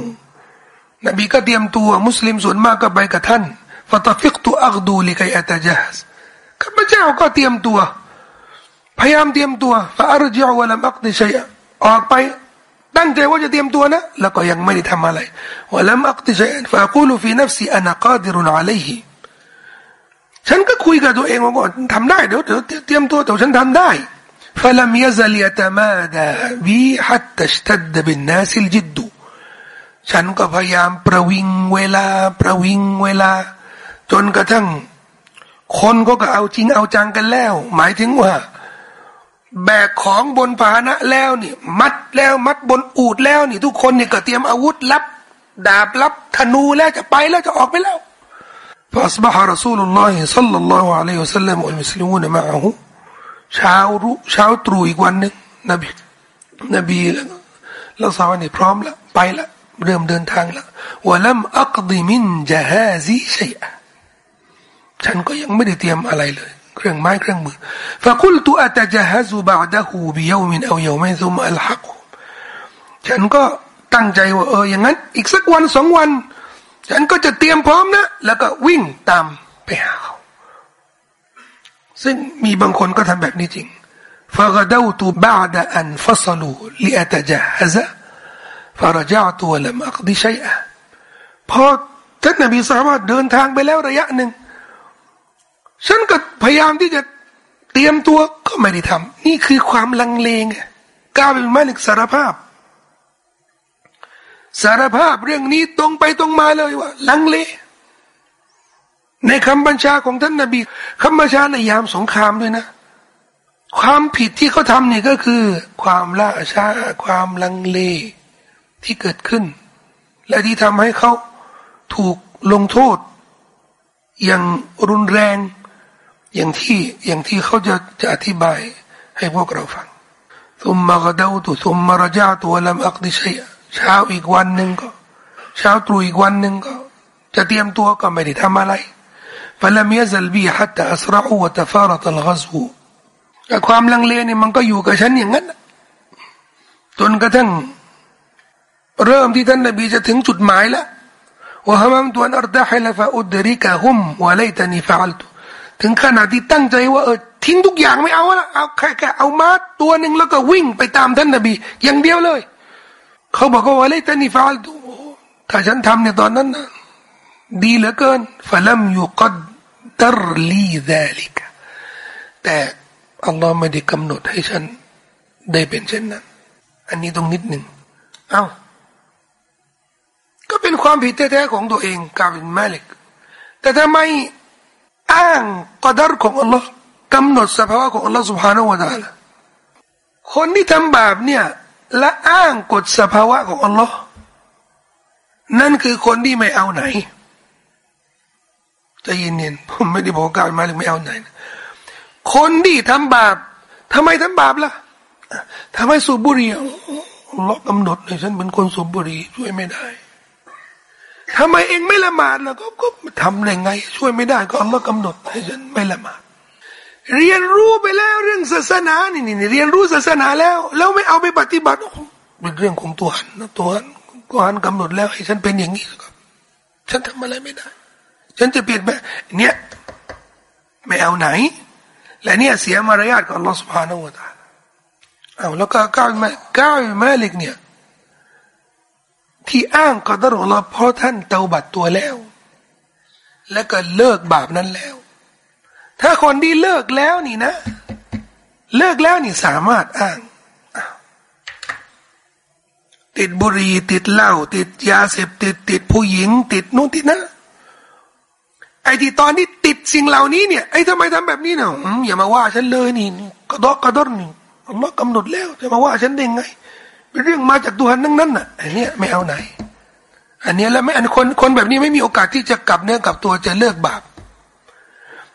นบีก็เตรียมตัวมุสลิมส่วนมากก็ไปกับท่านฟาตฟิกตุอักดูลิกัยอัตจฮัสข้าพเจ้าก็เตรียมตัว พยายามเตรียมตัวفأرجع ولم أقض شيئاออกไปตั้งใจว่าจะเตรียมตัวนะ แล้วก็ยังไม่ได้ทำอะไรولم أقض شيئا فأقول في نفسي أنا قادر عليه ฉันก็คุยกับตัวเองว่าก่อนทำได้เดี๋ยวเดี๋ยวเตรียมตัวแต่ฉันทำได้ فلم يزل يتمادى بي حتى اشتد بالناس الجد ฉันก็พยายามประวิงเวลาประวิงเวลา จนกระทั่ง คนก็ก็เอาจริงเอาจังกันแล้ว หมายถึงว่า แบกของบนพาหนะแล้วนี่มัดแล้วมัดบนอูดแล้วนี่ ทุกคนนี่ก็เตรียมอาวุธรับ ดาบรับธนูแล้วจะไปแล้วจะออกไปแล้ว فأصبح رسول الله صلى الله عليه وسلم والمسلمون معه เช้ารู้เช้าตรู่อีกวันหนึ่งนบีนบีแล้วสาวนี่พร้อมแล้วไปแล้วเริ่มเดินทางแล้วว่าลัมอักดิมินจฮาซีชัยฉันก็ยังไม่ได้เตรียมอะไรเลย เครื่องไม้เครื่องมือ فقلت أتجهز بعده بيوم أو يومين ثم ألحقهم ฉันก็ตั้งใจว่าเอออย่างนั้น อีกสักวันสองวัน ฉันก็จะเตรียมพร้อมนะ แล้วก็วิ่งตามไปหาเขา ซึ่งมีบางคนก็ทำแบบนี้จริง فغدوت بعد أن فصلوا لأتجهز فرجعت ولم أقضي شيئا พอท่านนบีสามารถเดินทางไปแล้วระยะหนึ่ง ฉันก็พยายามที่จะเตรียมตัวก็ไม่ได้ทำนี่คือความลังเลงกาเป็นมาลิกสารภาพ สารภาพเรื่องนี้ตรงไปตรงมาเลยว่า ลังเล ในคำบัญชาของท่านนาบีคำบัญชาในยามสงครามด้วยนะ ความผิดที่เขาทำนี่ก็คือ ความล่าช้าความลังเลที่เกิดขึ้น และที่ทำให้เขาถูกลงโทษ อย่างรุนแรง อย่างที่อย่างที่เขาจะจะอธิบายให้พวกเราฟัง ثم غدوت ثم رجعت ولم أقض شيئا เช้าอีกวันหนึ่งก็ เช้าตรู่อีกวันหนึ่งก็ จะเตรียมตัวก็ไม่ได้ทำอะไร فلم يزل بي حتى أسرعوا وتفارط الغزو แต่ความลังเลนี่มันก็อยู่กับฉันอย่างนั้นจนกระทั่งเริ่มที่ท่านนบีจะถึงจุดหมายแล้วว่าฮามัมตัวอัรดะฮิลฟะอุดริกะฮุมวะไลตานีฟะอัลตุถึงขนาดที่ตั้งใจว่าเออทิ้งทุกอย่างไม่เอาละเอาแค่แค่เอามาตัวหนึ่งแล้วก็วิ่งไปตามท่านนบี อย่างเดียวเลย เขาบอกว่าอะไรตันนี่ฟาลดูถ้าฉันทำในตอนนั้นนะดีเหลือเกินฟะลัมยุกัดดรลีดาลิกแต่อัลลอฮ์ไม่ได้กำหนดให้ฉันได้เป็นเช่นนั้น อันนี้ต้องนิดหนึ่งเอา้าก็เป็นความผิดแท้ๆของตัวเองกาบินมาลิก แต่ทำไมอ้างกอดรของอัลลอฮ์กำหนดสภาวะของอัลลอฮ์สุบฮานาอูวะตาลคนที่ทำบาปเนี่ย และอ้างกฎสภาวะของอัลลอฮ์นั่นคือคนที่ไม่เอาไหนจะยินเนียนผมไม่ได้บอกกล่าวมาหรือไม่เอาไหน คนที่ทำบาปทำไมทำบาปล่ะทำไมสูบบุหรี่อลลอฮ์กำหนดเลยฉันเป็นคนสูบบุหรี่ช่วยไม่ได้ทำไมเองไม่ละหมาดล่ะก็ก็ทำได้ไง ช่วยไม่ได้ ก็อัลลอฮ์กำหนดให้ฉันไม่ละหมาด เรียนรู้ไปแล้วเรื่องศาสนานี่นี่เรียนรู้ศาสนาแล้ว แล้วไม่เอาไปปฏิบัติเป็นเรื่องของตัวหันนะตัวหันตัวหันกำหนดแล้วให้ฉันเป็นอย่างนี้ครับ ฉันทำอะไรไม่ได้ ฉันจะเปลี่ยนแปลงเนี่ยไม่เอาไหน และเนี่ยเสียมารยาทของอัลลอฮฺสุบฮานาวะตาเอาแล้วก็ก้าวมาก้าวมาเล็กเนี่ย ที่อ้างกอดรอเราเพราะท่านเตาบัดตัวแล้ว แล้วก็เลิกบาปนั้นแล้ว ถ้าคนที่เลิกแล้วนี่นะ เลิกแล้วนี่สามารถอ้าง ติดบุหรี่ติดเหล้าติดยาเสพติดติดผู้หญิง ติดนู่นติดนะไอ้ที่ตอนที่ติดสิ่งเหล่านี้เนี่ยไอ้ทำไมทำแบบนี้เนาะอย่ามาว่าฉันเลยนี่กระดอกกระดอนนี่อัลลอฮ์กำหนดแล้วจะมาว่าฉันได้ไงเป็นเรื่องมาจากตัวนั้นนั่นน่ะอันนี้ไม่เอาไหน อันนี้แล้วไม่อันคนคนแบบนี้ไม่มีโอกาสที่จะกลับเนื้อกลับตัวจะเลิกบาป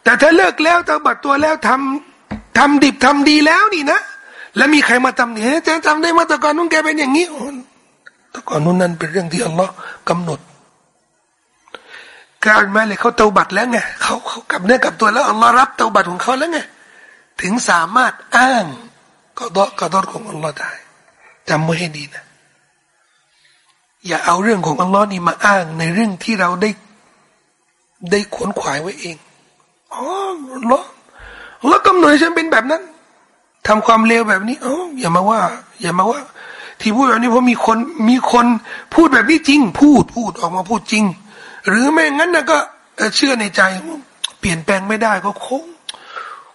แต่ถ้าเลิกแล้วตาบัดตัวแล้วทำทำดิบทำดีแล้วนี่นะแล้วมีใครมาทำเนี่ยจะทำได้มาต่ก่อนนู้นแกเป็นอย่างนี้แต่ก่อนนู้นนั่นเป็นเรื่องที่อัลลอฮ์กำหนดการมาเลยเขาเตาบัดแล้วไงเขาเขากลับเนื้อกลับตัวแล้วอัลลอฮ์รับเตาบัดของเขาแล้วไงถึงสามารถอ้างก็ดกกระดของอัลลอฮ์ได้จำไว้ให้ดีนะ อย่าเอาเรื่องของอัลลอฮ์นี่มาอ้างในเรื่องที่เราได้ได้ขวนขวายไว้เอง อ๋ออัลลอฮ์อัลลอฮ์กำหนดให้ฉันเป็นแบบนั้นทำความเลวแบบนี้อ๋ออย่ามาว่า อย่ามาว่า ที่พูดแบบนี้เพราะมีคนมีคนพูดแบบนี้จริง พูดพูดออกมาพูดจริง หรือไม่งั้นนะก็เชื่อในใจ เปลี่ยนแปลงไม่ได้ก็คง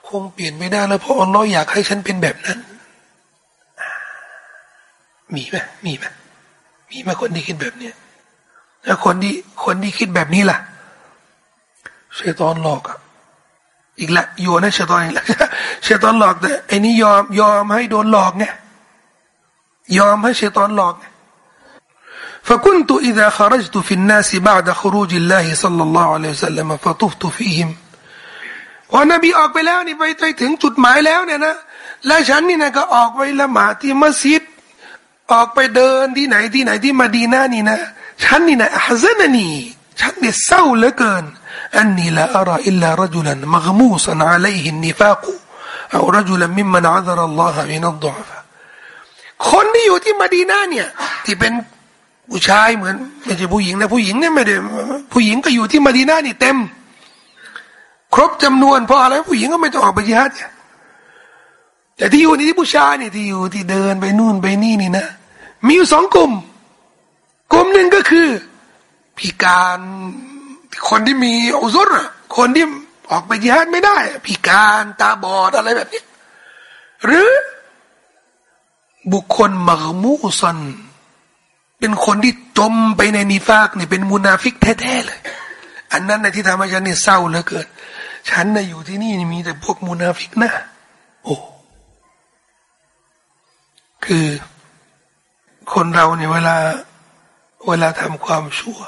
คงเปลี่ยนไม่ได้แล้วเพราะอัลลอฮ์อยากให้ฉันเป็นแบบนั้น มีไหมมีไหมมีไหมคนที่คิดแบบเนี้ยแล้วคนที่คนที่คิดแบบนี้ล่ะเชตอนหลอกอะ อีกละโยนให้เชตอนอีกละเชตอนหลอกแต่ไอ้นี่ยอมยอมให้โดนหลอกไงยอมให้เชตอนหลอกไง فكنت إذا خرجت في الناس بعد خروج الله صلى الله عليه وسلم فطفت فيهم พอนบีออกไปแล้วนี่ไปไปถึงจุดหมายแล้วเนี่ยนะและฉันนี่นะก็ออกไปละหมาดที่มัสยิดออกไปเดินที่ไหนที่ไหนที่มาดีนานี่นะฉันนี่นะฮะซันนีฉันเนี่ยเศร้าเหลือเกิน อันนี้ละอราอิลลารจุลันมักมูสันอาลัยฮินนิฟากุเอารจุลันมิมมันอัลลอฮ์อัลลอฮ์มินัดดอฟะคนที่อยู่ที่มาดีนาเนี่ยที่เป็นผู้ชายเหมือนไม่ใช่ผู้หญิงนะผู้หญิงเนี่ยไม่ได้ผู้หญิงก็อยู่ที่มาดีนานี่เต็ม ครบจำนวนเพราะอะไรผู้หญิงก็ไม่ต้องออกไปยิฮัดแต่ที่อยู่นี่ที่ผู้ชายนี่ที่อยู่ที่เดินไปนู่นไปนี่นี่นะ มีอยู่สองกลุ่ม กลุ่มหนึ่งก็คือ พิการ คนที่มีอุซุรคนที่ออกไปยิฮัดไม่ได้ พิการตาบอดอะไรแบบนี้ หรือบุคคลมักมูซัน เป็นคนที่จมไปในนิฟากเนี่ยเป็นมุนาฟิกแท้ๆเลย อันนั้นในที่ทำให้ฉันนี่ยเศร้าเหลือเกินฉันน่ะอยู่ที่นี่มีแต่พวกมุนาฟิกนะโอ้คือ คนเราเนี่ยเวลา เวลาทำความชั่ว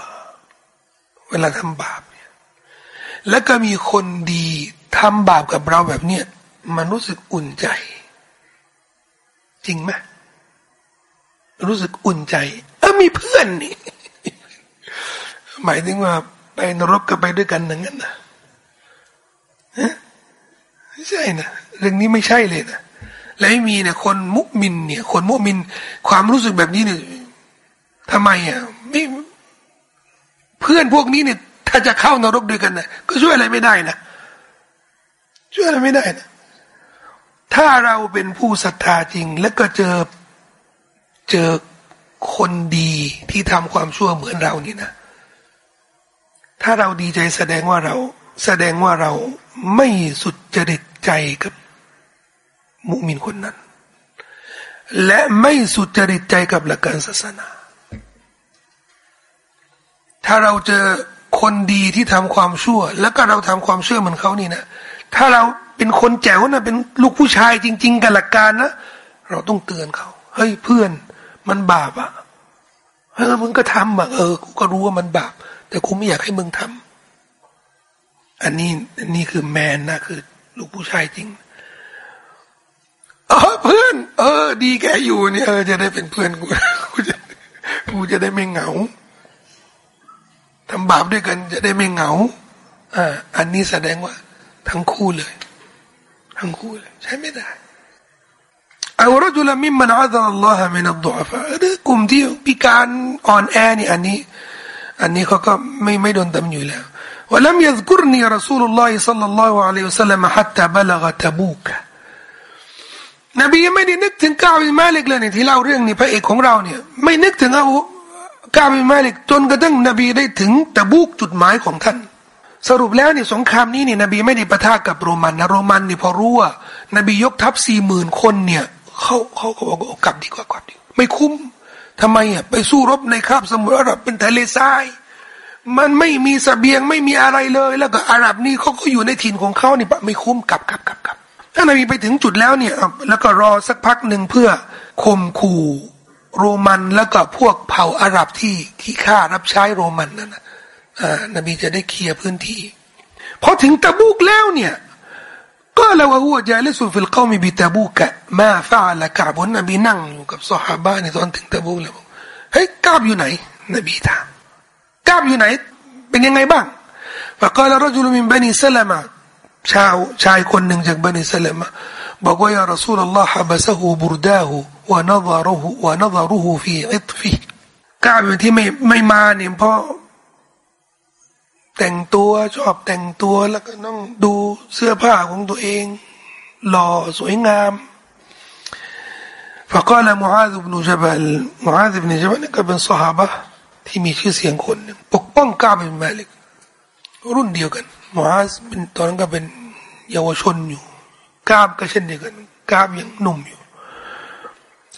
วลาทำบาปเนี่ยแล้วก็มีคนดีทำบาปกับเราแบบเนี้ยมันรู้สึกอุ่นใจ จริงไหมรู้สึกอุ่นใจ เออมีเพื่อนนี่หมายถึงว่าไปนรกก็ไปด้วยกันอย่างนั้นนะไม่ใช่นะเรื่องนี้ไม่ใช่เลยนะและไม่มีเนี่ยคนมุมินเนี่ย คนมุมิน ความรู้สึกแบบนี้เนี่ยทำไมอะไม่ เพื่อนพวกนี้เนี่ยถ้าจะเข้านรกด้วยกันนะก็ช่วยอะไรไม่ได้นะช่วยอะไรไม่ได้นะถ้าเราเป็นผู้ศรัทธาจริง แล้วก็เจอเจอคนดีที่ทำความชั่วเหมือนเรานี่นะ ถ้าเราดีใจแสดงว่าเรา แสดงว่าเราไม่สุดจริตใจกับมุมินคนนั้น และไม่สุดจริตใจกับหลักการศาสนา ถ้าเราเจอคนดีที่ทำความชั่ว แล้วก็เราทำความเชื่อเหมือนเขานี่นะถ้าเราเป็นคนแจ๋วนะเป็นลูกผู้ชายจริง ๆ กับหลักการนะเราต้องเตือนเขาเฮ้ยเพื่อนมันบาปอะเออมึงก็ทำอะเออกูก็รู้ว่ามันบาป แต่กูไม่อยากให้มึงทำอันนี้อันนี้คือแมนนะคือ ลูกผู้ชายจริงเออเพื่อน เออ ดีแกอยู่เนี่ยเออจะได้เป็นเพื่อนกูกูจะกูจะได้ไม่เหงา ทำบาปด้วยกันจะได้ไม่เหงาอ่าอันนี้แสดงว่า ทั้งคู่เลย ทั้งคู่เลย ใช่ไม่ได้เอารจุลมิมมันอัลลอฮ์มินัดดุอาฟะหรือกลุ่มที่พิการอ่อนแอนี่อันนี้ อันนี้เขาก็ไม่ไม่โดนตำหนิแล้ว ولم يذكرني رسول الله صلى الله عليه وسلم حتى بلغ تبوك นบีไม่ได้นึกถึงกาบิมาลิกเลยเนี่ยที่เล่าเรื่องนี้พระเอกของเราเนี่ย ไม่นึกถึงอาอ กาบิมาลิกจนกระทั่งนบีได้ถึงตะบุกจุดหมายของท่าน สรุปแล้วเนี่ยสงครามนี้เนี่ยนบีไม่ได้ประทะกับโรมันนะโรมันเนี่ยพอรู้ว่านบียกทัพสี่หมื่นคนเนี่ยเขาเขาเขาบอกกลับดีกว่ากลับดีไม่คุ้มทำไมอะไปสู้รบในคาบสมุทรอาหรับเป็นทะเลทราย มันไม่มีสเสบียงไม่มีอะไรเลย แล้วก็อาหรับนี่เขาก็อยู่ในถิ่นของเขาเนี่ปะไม่คุ้มกลับกลับกลับกลับถ้านบีไปถึงจุดแล้วเนี่ยแล้วก็รอสักพักหนึ่งเพื่อข่มขู่ โรมันแล้วก็พวกเผ่าอาหรับที่ที่ฆ่ารับใช้โรมันนั่นนะนบีจะได้เคลียร์พื้นที่พอถึงตะบูกแล้วเนี่ยก็เล้วว่าหัวจาลิสุฟิลกอมีบิตะบูกะมาฟ้าละกาบนนบีนั่งอยู่กับสหบ้านในตอนถึงตะบูกแล้วเฮ้ยกาบอยู่ไหน นบีถามกาบอยู่ไหน เป็นยังไงบ้างฟะก็าลรจุลมินบันิสลามะชาวชายคนหนึ่งจากบันิสลามะบอกว่ายารสูลลอฮ์ฮับซะฮูบูรดาหู يا رسول الله حبسه برداه ونظره ونظره في عطفه กาบที่ไม่ไม่มาเนี่ยเพราะแต่งตัวชอบแต่งตัวแล้วก็ต้องดูเสื้อผ้าของตัวเองหล่อสวยงาม فقال معاذ بن جبل معاذ بن جبل ก็เป็นสหายที่มีชื่อเสียงคนหนึ่งปกป้องกาเป็นมาลิกรุ่นเดียวกันมูฮัสเป็นตอนนั้นก็เป็นเยาวชนอยู่กาบก็เช่นเดียวกันกาบยังหนุ่มอยู่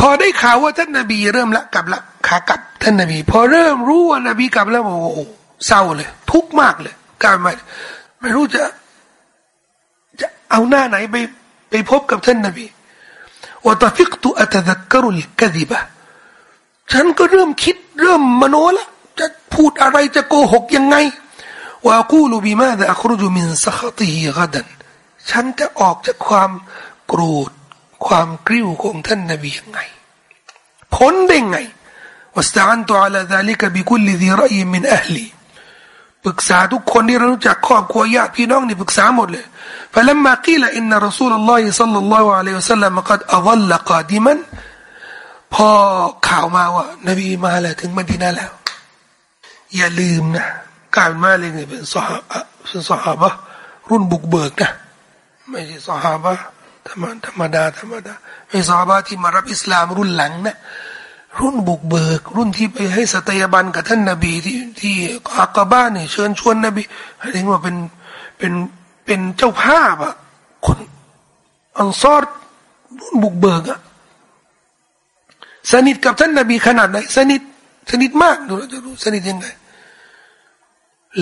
พอได้ข่าวว่าท่านนบีเริ่มละกลับละขากลับท่านนบี พอเริ่มรู้ว่านบีกลับแล้วโอ้โหเศร้าเลย ทุกข์มากเลยกลับมาไม่รู้จะ จะเอาหน้าไหนไปไปพบกับท่านนบีว่าตฟิกตุอัตดักรุลกดิบะฉันก็เริ่มคิดเริ่มมโนละจะพูดอะไรจะโกหกยังไงว่ากูลูบิมาดะอัครุจุมินสัคตีกัดันฉันจะออกจากความโกรธ ความกริ้วของท่านนบียังไงพ้นได้ไง واستعنت على ذلك بكل ذي رأي من أهلي ปรึกษาทุกคนที่เรารู้จักครอบครัวญาติพี่น้องนี่ปรึกษาหมดเลย فلما قيل إن رسول الله صلى الله عليه وسلم قد أظل قادما พอข่าวมาว่านบีมาแล้วถึงมดีนาแล้ว อย่าลืมนะการมาเลยเนี่ยเป็นสหาเป็นสหาบะรุ่นบุกเบิกนะไม่ใช่สหาบะ ธรรมธรรมดาธรรมดาไม่สาบะที่มารับอิสลามรุ่นหลังนะรุ่นบุกเบิก รุ่นที่ไปให้สตยาบันกับท่านนบีที่ที่อักบ้านเนี่ยเชิญชวนนบีเรียกว่าเป็นเป็นเป็นเจ้าภาพอะคนอันซอรรุ่นบุกเบิกอะสนิทกับท่านนบีขนาดไหนสนิทสนิทมากดูเราจะรู้สนิทยังไง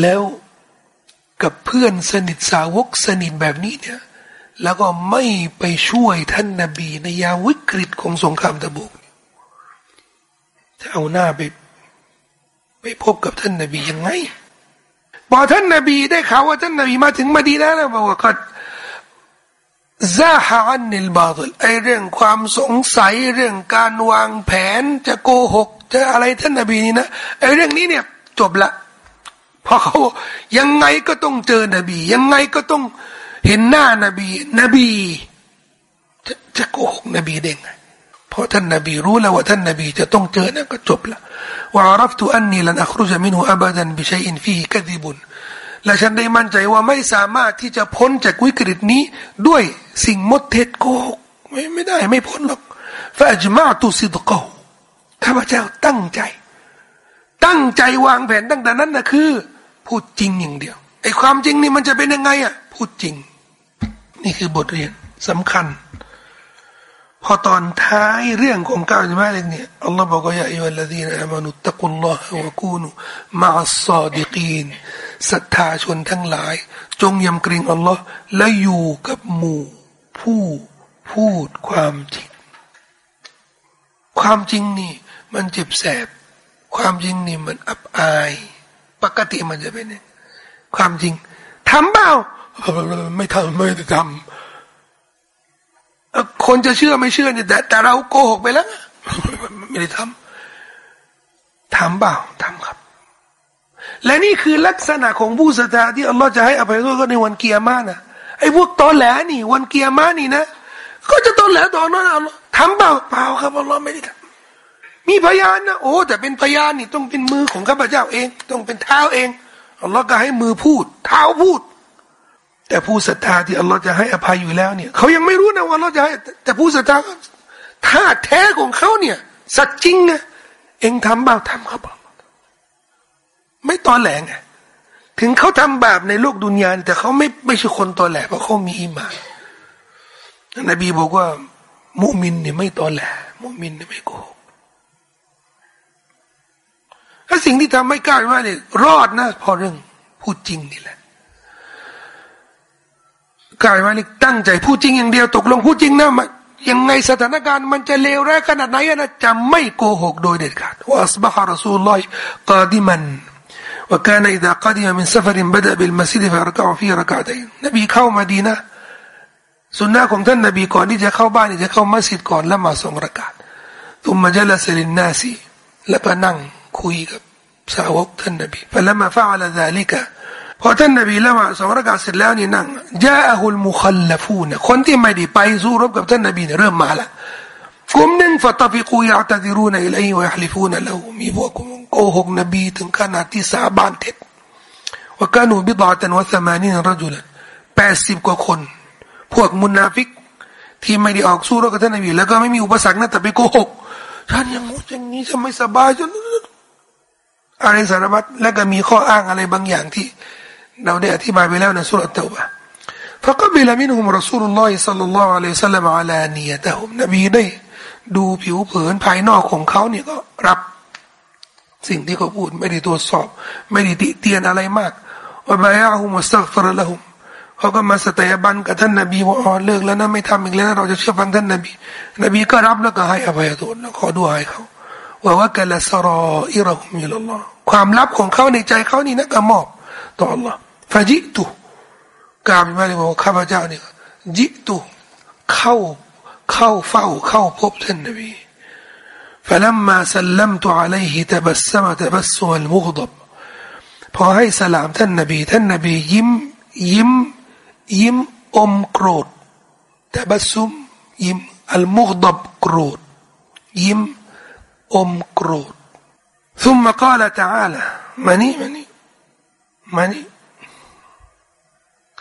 แล้วกับเพื่อนสนิทสาวกสนิทแบบนี้เนี่ย แล้วก็ไม่ไปช่วยท่านนาบีในยามวิกฤตของสงครามตะบุกจะเอาหน้าไปไปพบกับท่านนาบียังไงพอท่านนาบีได้ข่าวว่าท่านนาบีมาถึงมาดีแล้วนะบอกว่าก็ซาฮาอันนิลบาตลไอเรื่องความสงสัยเรื่องการวางแผนจะโกหก จะอะไรท่านนาบีนี่นะไอเรื่องนี้เนี่ยจบละเพราะเขายังไงก็ต้องเจอนบี ยังไงก็ต้อง เห็นหน้านบี นบีจะจะโกหกนบีได้ไงเพราะท่านนบีรู้แล้วว่าท่านนบีจะต้องเจอนั่นก็จบละว่ารับตุอันนี้ลันอัครุจมินุอับดันบิชัยอินฟีกดิบุนและฉันได้มั่นใจว่าไม่สามารถที่จะพ้นจากวิกฤตนี้ ด้วยสิ่งมดเท็จโกหกไม่ไม่ได้ไม่พ้นหรอกฟาจมาตุสิดกอข้าพเจ้าตั้งใจ ตั้งใจวางแผนตั้งแต่นั้นนะคือ พูดจริงอย่างเดียวไอ้ความจริงนี่มันจะเป็นยังไงอะพูดจริง นี่คือบทเรียนสำคัญ พอตอนท้ายเรื่องของการจะมาเรื่องนี้อัลลอฮ์บอกว่าอย่าอิวะลดีนอามานุตะกุลลอฮ์วะกูนุมาอัสซาดิกีนศรัทธาชนทั้งหลาย จงยำเกรงอัลลอฮ์และอยู่กับหมู่ผู้พูดความจริง ความจริงนี่ มันเจ็บแสบ ความจริงนี่มันอับอาย ปกติมันจะเป็นเนี่ยความจริงทำเปล่า ไม่ทำไม่ได้ทำคนจะเชื่อไม่เชื่อเนี่ยแต่แต่เราโกหกไปแล้วไม่ได้ทำทำเปล่าทำครับ และนี่คือลักษณะของผู้ศรัทธาที่อัลลอฮ์จะให้อภัยโทษก็ในวันเกียร์มานะไอ้พวกตอแหลนี่ วันเกียร์มานี่นะก็จะตอแหลตอนนั้นอัลลอฮ์ทำเปล่าเปล่าครับอัลลอฮ์ไม่ได้ทำมีพยานนะโอ้แต่เป็นพยานนี่ต้องเป็นมือของข้าพเจ้าเอง ต้องเป็นเท้าเองอัลลอฮ์ก็ให้มือพูด เท้าพูด แต่ผู้ศรัทธาที่อัลลอฮ์จะให้อภัยอยู่แล้วเนี่ยเขายังไม่รู้นะว่าอัลลอฮ์จะให้แต่ผู้ศรัทธาถ้าแท้ของเขาเนี่ย สัจจริงนะเองทำบางทำครับไม่ตอแหลงไงถึงเขาทำบาปในโลกดุนยาแต่เขาไม่ไม่ใช่คนตอแหลเพราะเขามีอิมานนบีบอกว่า มุมินเนี่ยไม่ตอแหลมุมินเนี่ยไม่โกหกถ้าสิ่งที่ทำไม่กล้าว่าเนี่ยรอดนะพอเรื่องพูดจริงนี่แหละ กาบมาลิกตั้งใจพูดจริงอย่างเดียวตกลงพูดจริงนะมันยังไงสถานการณ์มันจะเลวร้ายขนาดไหนนะจะไม่โกหกโดยเด็ดขาดوأصبح رسول الله قادما وكان إذا قدم من سفر بدأ بالمسجد فيركع فيه ركعتين นบีเข้ามาดีนะสุนนะของท่านนบีก่อนที่จะเข้าบ้านจะเข้ามัสยิดก่อนละหมาดสองรอกะอัตثم جلس للناسแล้วก็นั่งคุยกับสาวกท่านนบีفلما فعل ذلك พอท่านนบีละหมาดสองรอกะอัตเสร็จแล้วนี่นั่งجاءه المخلفونคนที่ไม่ได้ไปสู้รบกับท่านนบีเนี่ยเริ่มมาละกลุ่มหนึ่งفطفقوا يعتذرون إليه ويحلفونแล้วมีพวกโกหกนบีถึงขนาดที่สาบานเท็จوكانوا بضعة وثمانين رجلاแปดสิบกว่าคน พวกมุนาฟิก ที่ไม่ได้ออกสู้รบกับท่านนบีแล้วก็ไม่มีอุปสรรคนะแต่ไปโกหกท่านยังงู้นอย่างนี้จะไม่สบายจนอะไรสารพัดแล้วก็มีข้ออ้างอะไรบางอย่างที่ เราได้อธิบายไปแล้วในสุรเตวะ فقبل منهم رسول الله صلى الله عليه وسلم على نيتهم นบีได้ดูผิวเผินภายนอกของเขาเนี่ยก็รับสิ่งที่เขาพูดไม่ได้ตรวจสอบ ไม่ได้ติเตียนอะไรมากว่าบายาฮุมุสตักฟรละหุมเขาก็มาสเตยบันกับท่านนบีว่าอ๋อเลิกแล้วนะไม่ทำอีกแล้วเราจะเชื่อฟังท่านนบีนบีก็รับแล้วก็ให้อภัยโทษแล้วขอดูให้เขาว่าว่ากะละสรออิรหุมิลลอฮ์ความลับของเขาในใจเขานี่นะก็มอบต่อ Allah ฟาจิตุกาบมาเลยว่าข้าพเจ้าเนี่ยจิตุเข้าเข้าเฝ้าเข้าพบท่านนบี فلما سلمت عليه تبسم تبسم المغضب พอให้สลามท่านนบีท่านนบียิ้มยิ้มยิ้มอมโกรธตบัสุมยิ้มอัลมุกดับโกรธยิ้มอมโกรธ ثم قال تعالى ماني ماني ماني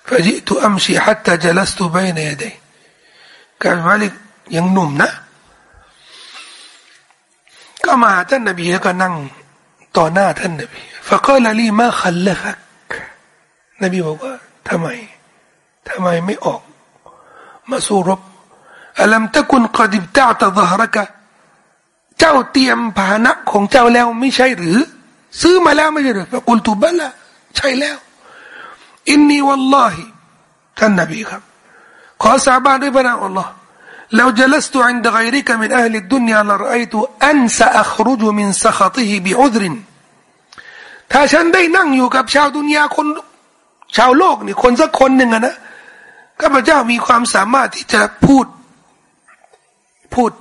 فجئت أمشي حتى جلست بين يديه كان مالك ยังหนุ่มนะก็มาท่านนบีแล้วก็นั่งต่อหน้าท่านนบีฟะก็ลลีมาขัลลฟักนบีบอกว่าทำไมทำไมไม่ออกมาสู้รบอัลัมตะกุนกดิบตาตะฮรักะเจ้าเตรียมภานะของเจ้าแล้วไม่ใช่หรือ ซื้อมาแล้วไม่ใช่หรือฟะกุลตุบละใช่แล้ว อินนีวัลลอฮิท่านนบีครับ ขอสาบานด้วยพระนามอัลลอฮ์ لو جلست عند غيرك من أهل الدنيا لرأيت أن سأخرج من سخطه بعذر ถ้าฉันได้นั่งอยู่กับชาวดุนยาคนชาวโลกนี่คนสักคนหนึ่งนะข้าพเจ้ามีความสามารถที่จะพูดพูด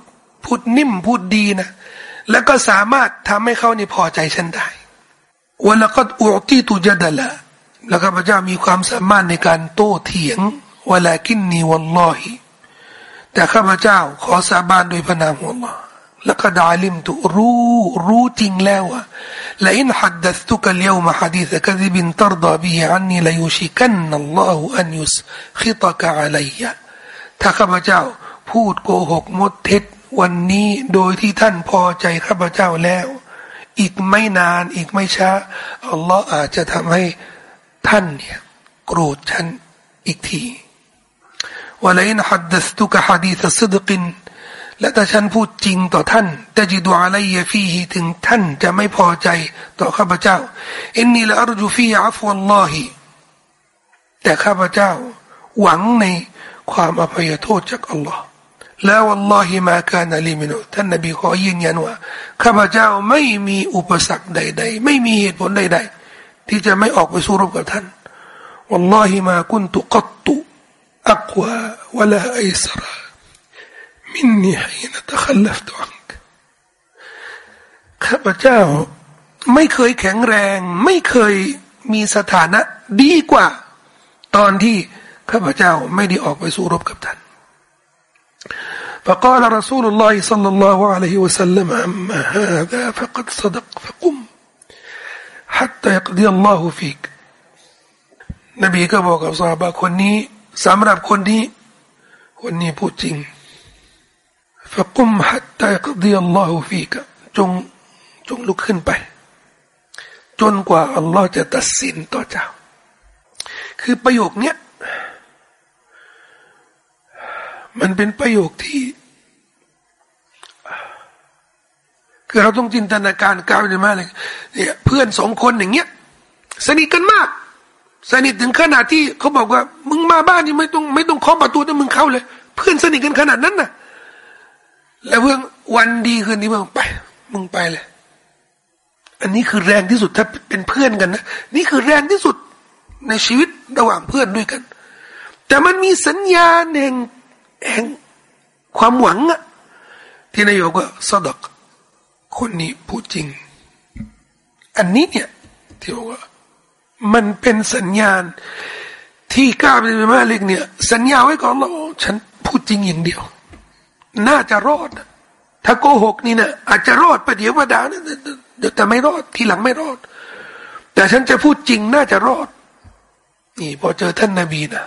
พูดนิ่มพูดดีนะ แล้วก็สามารถทำให้เขานี่พอใจฉันได้วันละก็อุติตุจดละ แล้วข้าพเจ้ามีความสามารถในการโต้เถียงวลากินนีวัลลอฮิแต่ข้าพเจ้าขอสาบานโดยพระนามของ Allah แล้วก็ดาลิมตุรู้รู้จริงแล้วว่าละอินฮัดดัสตุกะเลยวมาฮะดีษกะดิบินตรดาบิฮิอันนีลายุชิกันนัลลอฮุอันยุสขิตะกะอะลัยะถ้าข้าพเจ้าพูดโกหกมดเท็จวันนี้โดยที่ท่านพอใจข้าพเจ้าแล้ว อีกไม่นานอีกไม่ช้าอัลลอฮ์อาจจะทำให้ ท่านเนี่ยโกรธฉันอีกทีولئن حدثتك حديث صدقและถ้าฉันพูดจริงต่อท่านتجد علي فيهถึงท่านจะไม่พอใจต่อข้าพเจ้าإني لأرجو فيه عفو اللهแต่ข้าพเจ้าหวังในความอภัยโทษจากอัลลอฮ์لا والله ما كان لي من عذرท่านนบีขอยืนยันว่าข้าพเจ้าไม่มีอุปสรรคใด ๆ ไม่มีเหตุผลใด ๆ ที่จะไม่ออกไปสู้รบกับท่าน والله ما كنت قط أقوى ولا أيسر مني حين تخلفت عنك ข้าพเจ้าไม่เคยแข็งแรง ไม่เคยมีสถานะดีกว่า ตอนที่ข้าพเจ้าไม่ได้ออกไปสู้รบกับท่าน فقال رسول الله صلى الله عليه وسلم أما هذا فقد صدق فقم ฮัตตายกดีอัลลอฮฺฟิกนบีก็บอกกับซาบะคนนี้สำหรับคนนี้ คนนี้พูดจริงฟะกุมฮัตตายกดีอัลลอฮฺฟิกจงจงลุกขึ้นไป จนกว่าอัลลอฮ์จะตัดสินต่อเจ้า คือประโยคเนี้ยมันเป็นประโยคที่ คือเราต้องจินตนาการก้าวไปมากเลยเนี่ยเพื่อนสองคนอย่างเงี้ยสนิทกันมาก สนิทถึงขนาดที่เขาบอกว่า มึงมาบ้านนี่ไม่ต้องไม่ต้องเคาะประตูแต่มึงเข้าเลย เพื่อนสนิทกันขนาดนั้นน่ะ แล้วเพื่อนวันดีคืนนี้มึงไป มึงไปเลย อันนี้คือแรงที่สุดถ้าเป็นเพื่อนกันนะนี่คือแรงที่สุดในชีวิตระหว่างเพื่อนด้วยกัน แต่มันมีสัญญาณแห่งแห่งความหวังอะที่นายกว่าสดก คนนี้พูดจริง อันนี้เนี่ยที่บอกว่ามันเป็นสัญญาณ ที่กล้าเป็นมาเล็กเนี่ย สัญญาไว้ก่อนเราฉันพูดจริงอย่างเดียว น่าจะรอด ถ้าโกหกนี่นะอาจจะรอดประเดี๋ยวประดานะเดี๋ยวแต่ไม่รอดทีหลังไม่รอด แต่ฉันจะพูดจริงน่าจะรอด นี่พอเจอท่านนาบีนะ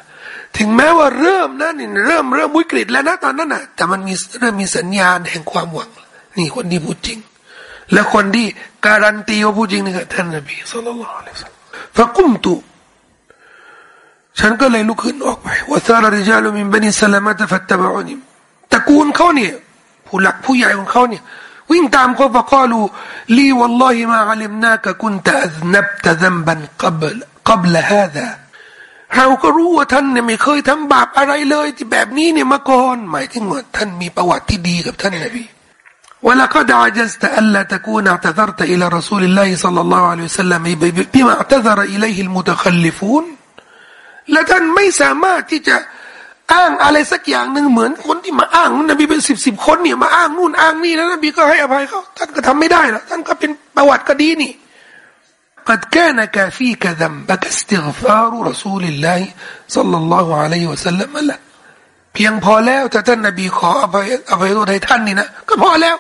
ถึงแม้ว่าเริ่มนะนี่เริ่มเริ่มวิกฤตแล้วนะตอนนั้นนะแต่มันมีเริ่มมีสัญญาณแห่งความหวัง นี่คนที่พูดจริง และคนที่การันตีว่าพูดจริงนี่คือท่านนบีสุลต่านละอัลฟะกุมตุฉันก็เลยลุกขึ้นออกไปว่าซาลาริจาลุมินบันิสลามะตฟัตตบะอุนิตระกูลเขาเนี่ยผู้หลักผู้ใหญ่ของเขาเนี่ยวิ่งตามเขาฟะกาลูลีวัลลอฮิมาอัลิมนากะกุนตะอัซนับตะซัมบันกับลกับลฮาดาเราก็รู้ว่าท่านเนี่ยไม่เคยทำบาปอะไรเลย ที่แบบนี้เนี่ยมาก่อนหมายถึงว่าท่านมีประวัติที่ดีกับท่านนบี ولقد عجزت ألا تكون اعتذرت إلى رسول الله صلى الله عليه وسلم بما اعتذر إليه المتخلفون และท่านไม่สามารถที่จะอ้างอะไรสักอย่างหนึ่งเหมือนคนที่มาอ้างนบีเป็นสิบสิบคนเนี่ยมาอ้างนู่นอ้างนี่แล้วนบีก็ให้อภัยเขาท่านก็ทำไม่ได้หรอกท่านก็เป็นประวัติก็ดีนี่ قد كان كافيك ذنبك استغفار رسول الله صلى الله عليه وسلم لا เพียงพอแล้วถ้าท่านนบีขออภัยอภัยโทษให้ท่านนี่นะก็พอแล้ว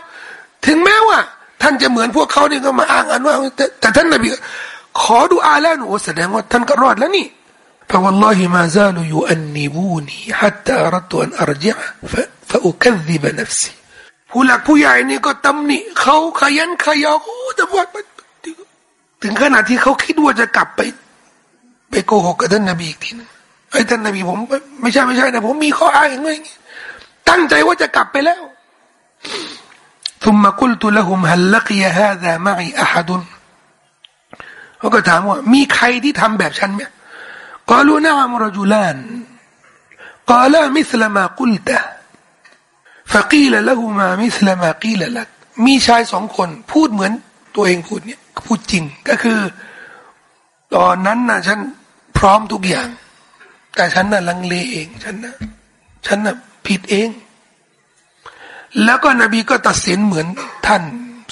ถึงแม้ว่า ท่านจะเหมือนพวกเขาเนี่ก็มาอ้างอันว่าแต่ท่านนบีขอดูอาแล้วหนูแสดงว่าท่านก็รอดแล้วนี่ฟะวัลลอฮิมาซาลูยูอันนิบูนีฮัตตาอรตุอันอรจิอะฟะฟะอุคัซิบะนัฟซีผู้หลักผู้ใหญ่นี่ก็ตำหนิเขาขยันขยอโอ้ตำรวจถึงขนาดที่เขาคิดว่าจะกลับไป ไปโกหกกับท่านนบีอีกทีนึงไอ้ท่านนบีผมไม่ใช่ไม่ใช่นะผมมีข้ออ้างอย่างนี้ตั้งใจว่าจะกลับไปแล้ว ثم قلت لهم هل لقي هذا معي أحد เขาก็ถามว่า มีใครที่ทำแบบฉันไหม قالوا نعم رجلان قالا مثل ما قلت فقيل لهما مثل ما قيل لك มีชายสองคน พูดเหมือนตัวเองพูดเนี่ยพูดจริงก็คือ ตอนนั้นนะฉันพร้อมทุกอย่าง แต่ฉันน่ะลังเลเอง ฉันนะฉันน่ะผิดเอง แล้วก็นบีก็ตัดสินเหมือนท่าน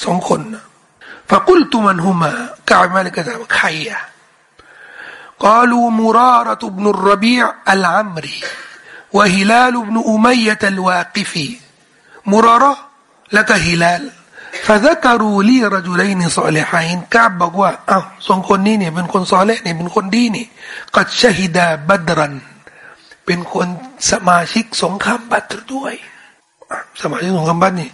สองคนนะฟะกุลตุมันฮุมากล่าวมาเลยก็ถามใครอ่ะ قالوا مرارة بن الربيع العمري وهلال بن أمية الواقفي مرارة لك هلال فذكروا لي رجلين صالحين กาบบอกว่าอ้าวสองคนนี้เนี่ยเป็นคนซอเลห์เนี่ยเป็นคนดีนี่กัดชฮิดาบัดรัน เป็นคนสมาชิกสงครามบัตรด้วย สมาชิกสงครามบัตรนี่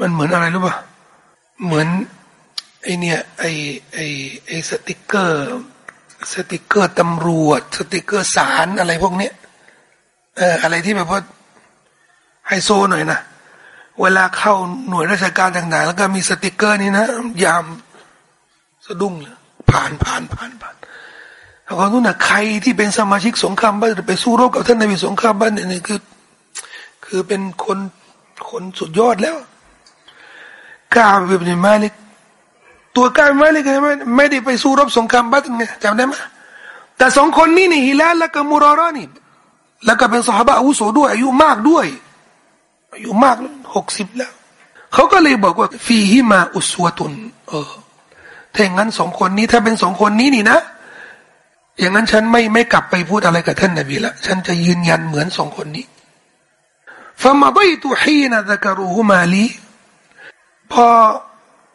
มันเหมือนอะไรรู้ป่ะเหมือนไอเนี่ยไอไอไอสติกเกอร์ สติกเกอร์ตำรวจ สติกเกอร์ศาลอะไรพวกเนี้ยเอออะไรที่แบบว่าไฮโซหน่อยนะเวลาเข้าหน่วยราชการต่างๆแล้วก็มีสติกเกอร์นี่นะยามสะดุ้งเลยผ่านผ่านผ่านผ่าน แล้วก็นู่นนะใครที่เป็นสมาชิกสงครามบะดัรไปสู้รบกับท่านนบีสงครามบะดัรเนี่ยคือ คือเป็นคนคนสุดยอดแล้วกาบิบนมาลิกตัวกาบิบนมาลิกไม่ไม่ได้ไปสู้รบสงครามบ้านไงจำได้ไหมแต่สองคนนี้นี่ฮิลาลและก็มูรอรานี่แล้วก็เป็นสหายอาวุโสด้วย อายุมากด้วย อายุมากหกสิบแล้วเขาก็เลยบอกว่าฟีฮิมาอุสวตุนเออถ้าอย่างนั้นสองคนนี้ถ้าเป็นสองคนนี้นี่นะ อย่างนั้นฉันไม่ไม่กลับไปพูดอะไรกับท่านนบีละฉันจะยืนยันเหมือนสองคนนี้ฟามาบตุฮีนะตะกรูฮุมาลีพอ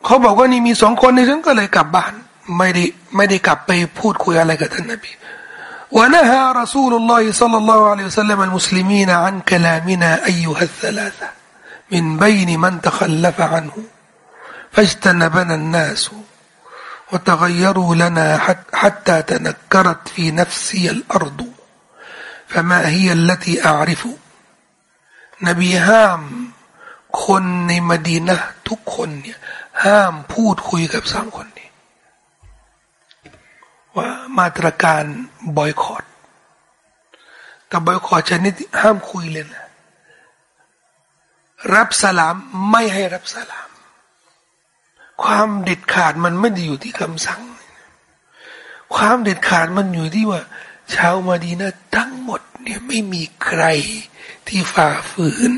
เขาบอกว่านี่มีสองคนนี่ฉันก็เลยกลับบ้านไม่ได้ไม่ได้กลับไปพูดคุยอะไรกับท่านนบี ونهى رسول الله صلى الله عليه وسلم المسلمين عن كلامنا أيها الثلاثة من بين من تخلف عنه فاجتنبنا الناس وتغيروا لنا حتى تنكرت في نفسي الأرض فما هي التي أعرف นบีห้ามคนในมดีนะทุกคนเนี่ยห้ามพูดคุยกับสามคนนี้ ว่ามาตรการบอยคอรดแต่บอยคอรดชนิดห้ามคุยเลยนะรับสลามไม่ให้รับสลาม ความเด็ดขาดมันไม่ได้อยู่ที่คำสั่ง ความเด็ดขาดมันอยู่ที่ว่า ชาวมาดีนะทั้งหมดเนี่ยไม่มีใครที่ฝ่าฝืน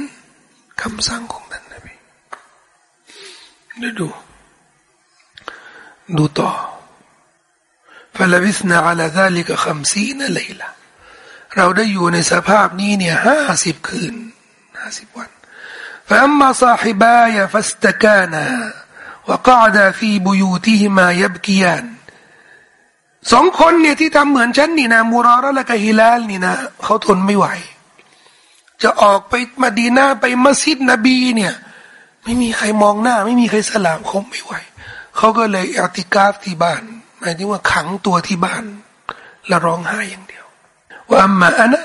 คำสั่งของท่านนบีดูดูดูต่อ فلبثنا على ذلك خمسين ليلة เราได้อยู่ในสภาพนี้เนี่ยห้าสิบคืนห้าสิบวัน فأما صاحباي فاستكانا وقعدا في بيوتهما يبكيان สองคนเนี่ยที่ทำเหมือนฉันนี่นะมูรอรและกฮิลาลนี่นะเขาทนไม่ไหวจะออกไปมาดีนาไปมัสยิดนบีเนี่ย ไม่มีใครมองหน้า ไม่มีใครสลามเขาไม่ไหวเขาก็เลยอติกาฟที่บ้านหมายถึงว่าขังตัวที่บ้าน แล้วร้องไห้อย่างเดียว ว่าอัมมาอันะ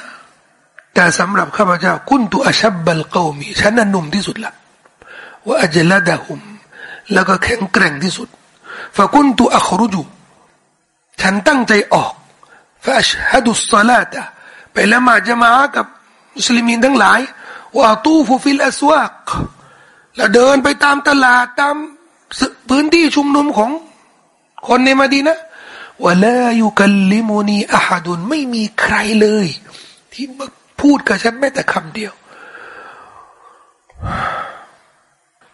แต่สำหรับข้าพเจ้าคุณตุอัชับบลกอมีฉันนั้นหนุ่มที่สุดละว่าอัจลดะหุม แล้วก็แข็งแกร่งที่สุดฟะคุณตุอัครุจูฉันตั้งใจออกฟะอัชฮัดุสซาลาตะไปละหมาดจะมากับมุสลิมินทั้งหลายว่าตูฟุฟิลอสวากแล้วเดินไปตามตลาดตามพื้นที่ชุมนุมของคนในมาดีนะว่าลายุกัลลิมุนีอาฮัดุนไม่มีใครเลย ที่มาพูดกับฉันแม้แต่คำเดียว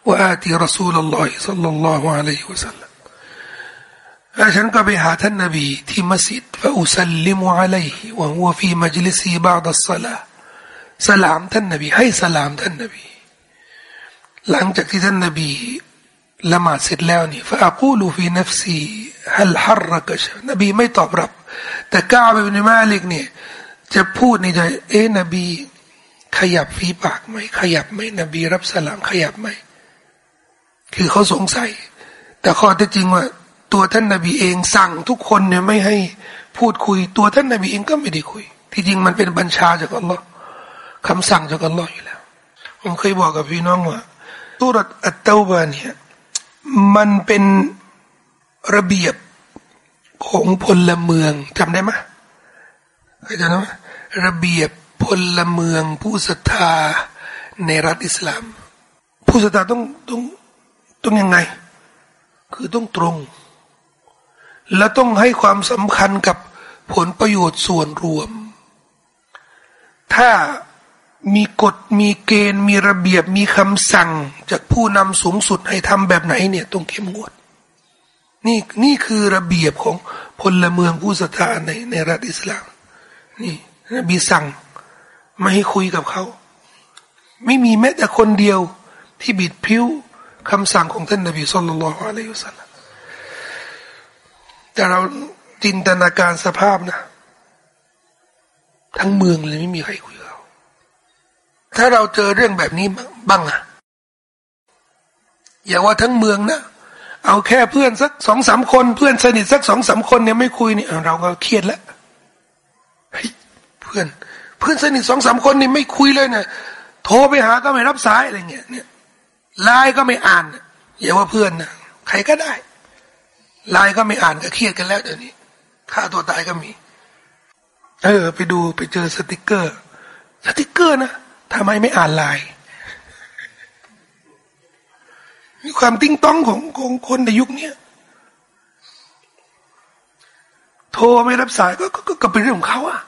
وآتي رسول الله صلى الله عليه وسلمแล้วฉันก็ไปหาท่านนบีที่มัสยิดفأسلم عليه وهو في مجلسه بعد الصلاة สลามท่านนบีให้สลามท่านนบีหลังจากที่ท่านนบีละหมาดเสร็จแล้วนี่فأقول في نفسي هل حركนบีไม่ตอบรับ แต่กาบิบนมาลิกเนี่ยจะพูดในใจเอ๊นบี ขยับฝีปากไหมขยับไหมนบีรับสลามขยับไหม คือเขาสงสัย แต่ข้อที่จริงว่า ตัวท่านนบีเองสั่งทุกคนเนี่ยไม่ให้พูดคุย ตัวท่านนบีเองก็ไม่ได้คุย ที่จริงมันเป็นบัญชาจากอัลลอฮ์คำสั่งจากอัลลอฮ์อยู่แล้ว ผมเคยบอกกับพี่น้องว่าตุรัตอัตเตาบาเนี่ยมันเป็นระเบียบของพลเมืองจำได้ไหมเข้าใจไหมระเบียบพลเมืองผู้ศรัทธาในรัฐอิสลาม ผู้ศรัทธาต้องต้อง ต้องยังไง คือต้องตรง และต้องให้ความสำคัญกับผลประโยชน์ส่วนรวม ถ้ามีกฎมีเกณฑ์ มีระเบียบมีคำสั่ง จากผู้นำสูงสุดให้ทำแบบไหนเนี่ยต้องเข้มงวด นี่นี่คือระเบียบของพลเมืองผู้ศรัทธาในในรัฐอิสลาม นี่นบีสั่งไม่ให้คุยกับเขา ไม่มีแม้แต่คนเดียวที่บิดพิ้ว คำสั่งของท่านนบีสุลต่านละอะลัยฮุสลามแต่เราจินตนาการสภาพนะ ทั้งเมืองเลยไม่มีใครคุยเอาถ้าเราเจอเรื่องแบบนี้บ้างอะอย่าว่าทั้งเมืองนะเอาแค่เพื่อนสักสองสามคนเพื่อนสนิทสักสองสามคนเนี่ยไม่คุยเนี่ยเราก็เครียดแล้วเฮ้ยเพื่อน เพื่อนสนิทสองสามคนนี่ไม่คุยเลยเนี่ยโทรไปหาก็ไม่รับสายอะไรเงี้ยเนี่ย ไลน์ก็ไม่อ่านอย่าว่าเพื่อนนะใครก็ได้ไลน์ก็ไม่อ่านก็เครียดกันแล้วเดี๋ยวนี้ฆ่าตัวตายก็มี เออ ไปดูไปเจอสติกเกอร์ สติกเกอร์นะทำไมไม่อ่านไลน์มีความติงต๊องของของคนในยุคนี้โทรไม่รับสายก็ก็ก็เป็นเรื่องของเขาอะ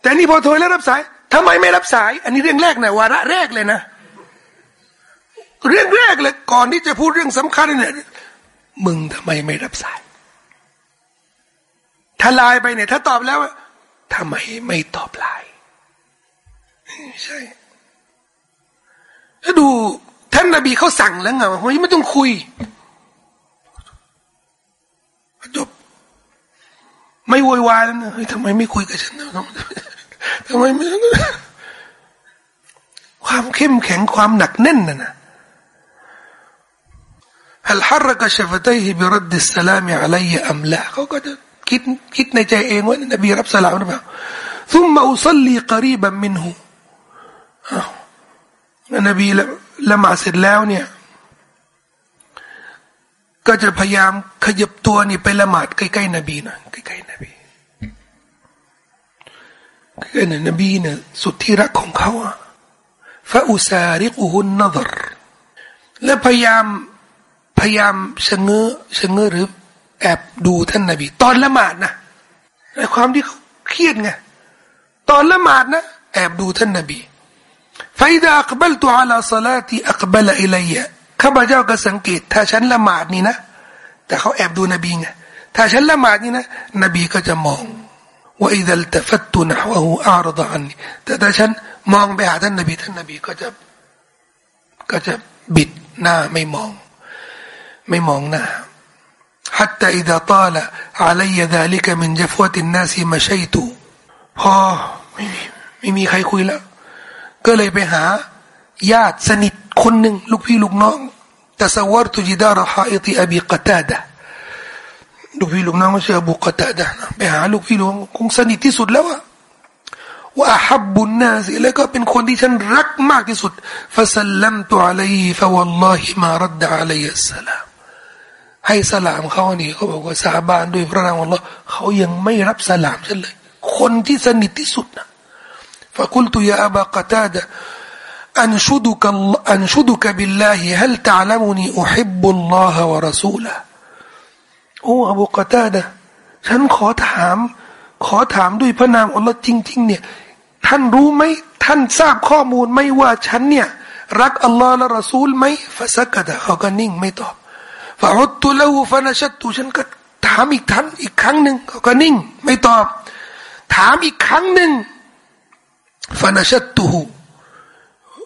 แต่นี่พอโทรแล้วรับสายทำไมไม่รับสาย อันนี้เรื่องแรกนะวาระแรกเลยนะ เรื่องแรกเลยก่อนที่จะพูดเรื่องสำคัญเนี่ยมึงทำไมไม่รับสาย ถ้าไลน์ไปเนี่ย ถ้าตอบแล้วทำไมไม่ตอบไลน์ใช่ถ้าดูท่านนบีเขาสั่งแล้วไงว่าเฮ้ยไม่ต้องคุยจบไม่โวยวายแล้วนะเฮ้ยทำไมไม่คุยกับฉันนะทำไมไม่ความเข้มแข็งความหนักแน่นน่ะนะ هل حرك شفتيه برد السلام علي أم لا เขาก็จะคิดคิดในใจเองว่านบีรับสลามหรือเปล่า ثم أصلي قريبا منه นบีละหมาดเสร็จแล้วเนี่ยก็จะพยายามขยับตัวนี่ไปละหมาดใกล้ๆนบีหน่อยใกล้ๆนบีใกล้ๆนบีเนี่ยสุดที่รักของเขาอะฟาอุซาริกุฮุนนดรและพยายามพ ยายามชะเง้อชะเง้อหรือแอบดูท่านนบี ตอนละหมาดนะในความที่เขาเครียดไงตอนละหมาดนะแอบดูท่านนบี فإذا أقبلت على صلاتي أقبل إلي ข้าพเจ้าก็สังเกต ถ้าฉันละหมาดนี่นะ แต่เขาแอบดูนบีไงถ้าฉันละหมาดนี่นะ นบีก็จะมองว่าอิดัลตฟัตตุนะฮวะฮูอารดอันนีแต่ถ้าฉันมองไปหาท่านนบีท่านนบีก็จะก็จะบิดหน้าไม่มอง ไม่มองหน้า حتى إذا طال علي ذلك من جفوة الناس مشيت พอไม่มีไม่มีใครคุยแล้ว ก็เลยไปหาญาติสนิทคนหนึ่งลูกพี่ลูกน้องแต่สวรตุจิดารฮาอิติอบีกตาดะลูกพี่ลูกน้องก็ชื่ออบูกตาดะไปหาลูกพี่ลูกคงสนิทที่สุดแล้วอะว่าฮับบุญนาสิแล้วก็เป็นคนที่ฉันรักมากที่สุดฟาสัลลัมตุอะลัยฟะวัลลอฮิมารัดดะอะลัยสลาม ให้สลามเขานี่เขาบอกว่าสาบานด้วยพระนามอัลลอฮ์เขายังไม่รับสลามฉันเลย คนที่สนิทที่สุดนะฟะกุลตุยาอับากตาดะ أنشدك أنشدك بالله هل تعلمني أحب الله ورسوله โอ้อบูกตาดะฉันขอถาม ขอถามด้วยพระนามอัลลอฮ์จริงๆเนี่ยท่านรู้ไหมท่านทราบข้อมูลไหมว่าฉันเนี่ยรักอัลลอฮ์และรอซูลไหมฟาสักดะเขาก็นิ่งไม่ตอบ ฟาอุตุละหูฟานชัตุฉันก็ถามอีกท่านอีกครั้งหนึ่งเขาก็นิ่ง ไม่ตอบ ถามอีกครั้งหนึ่งฟานชัตุหู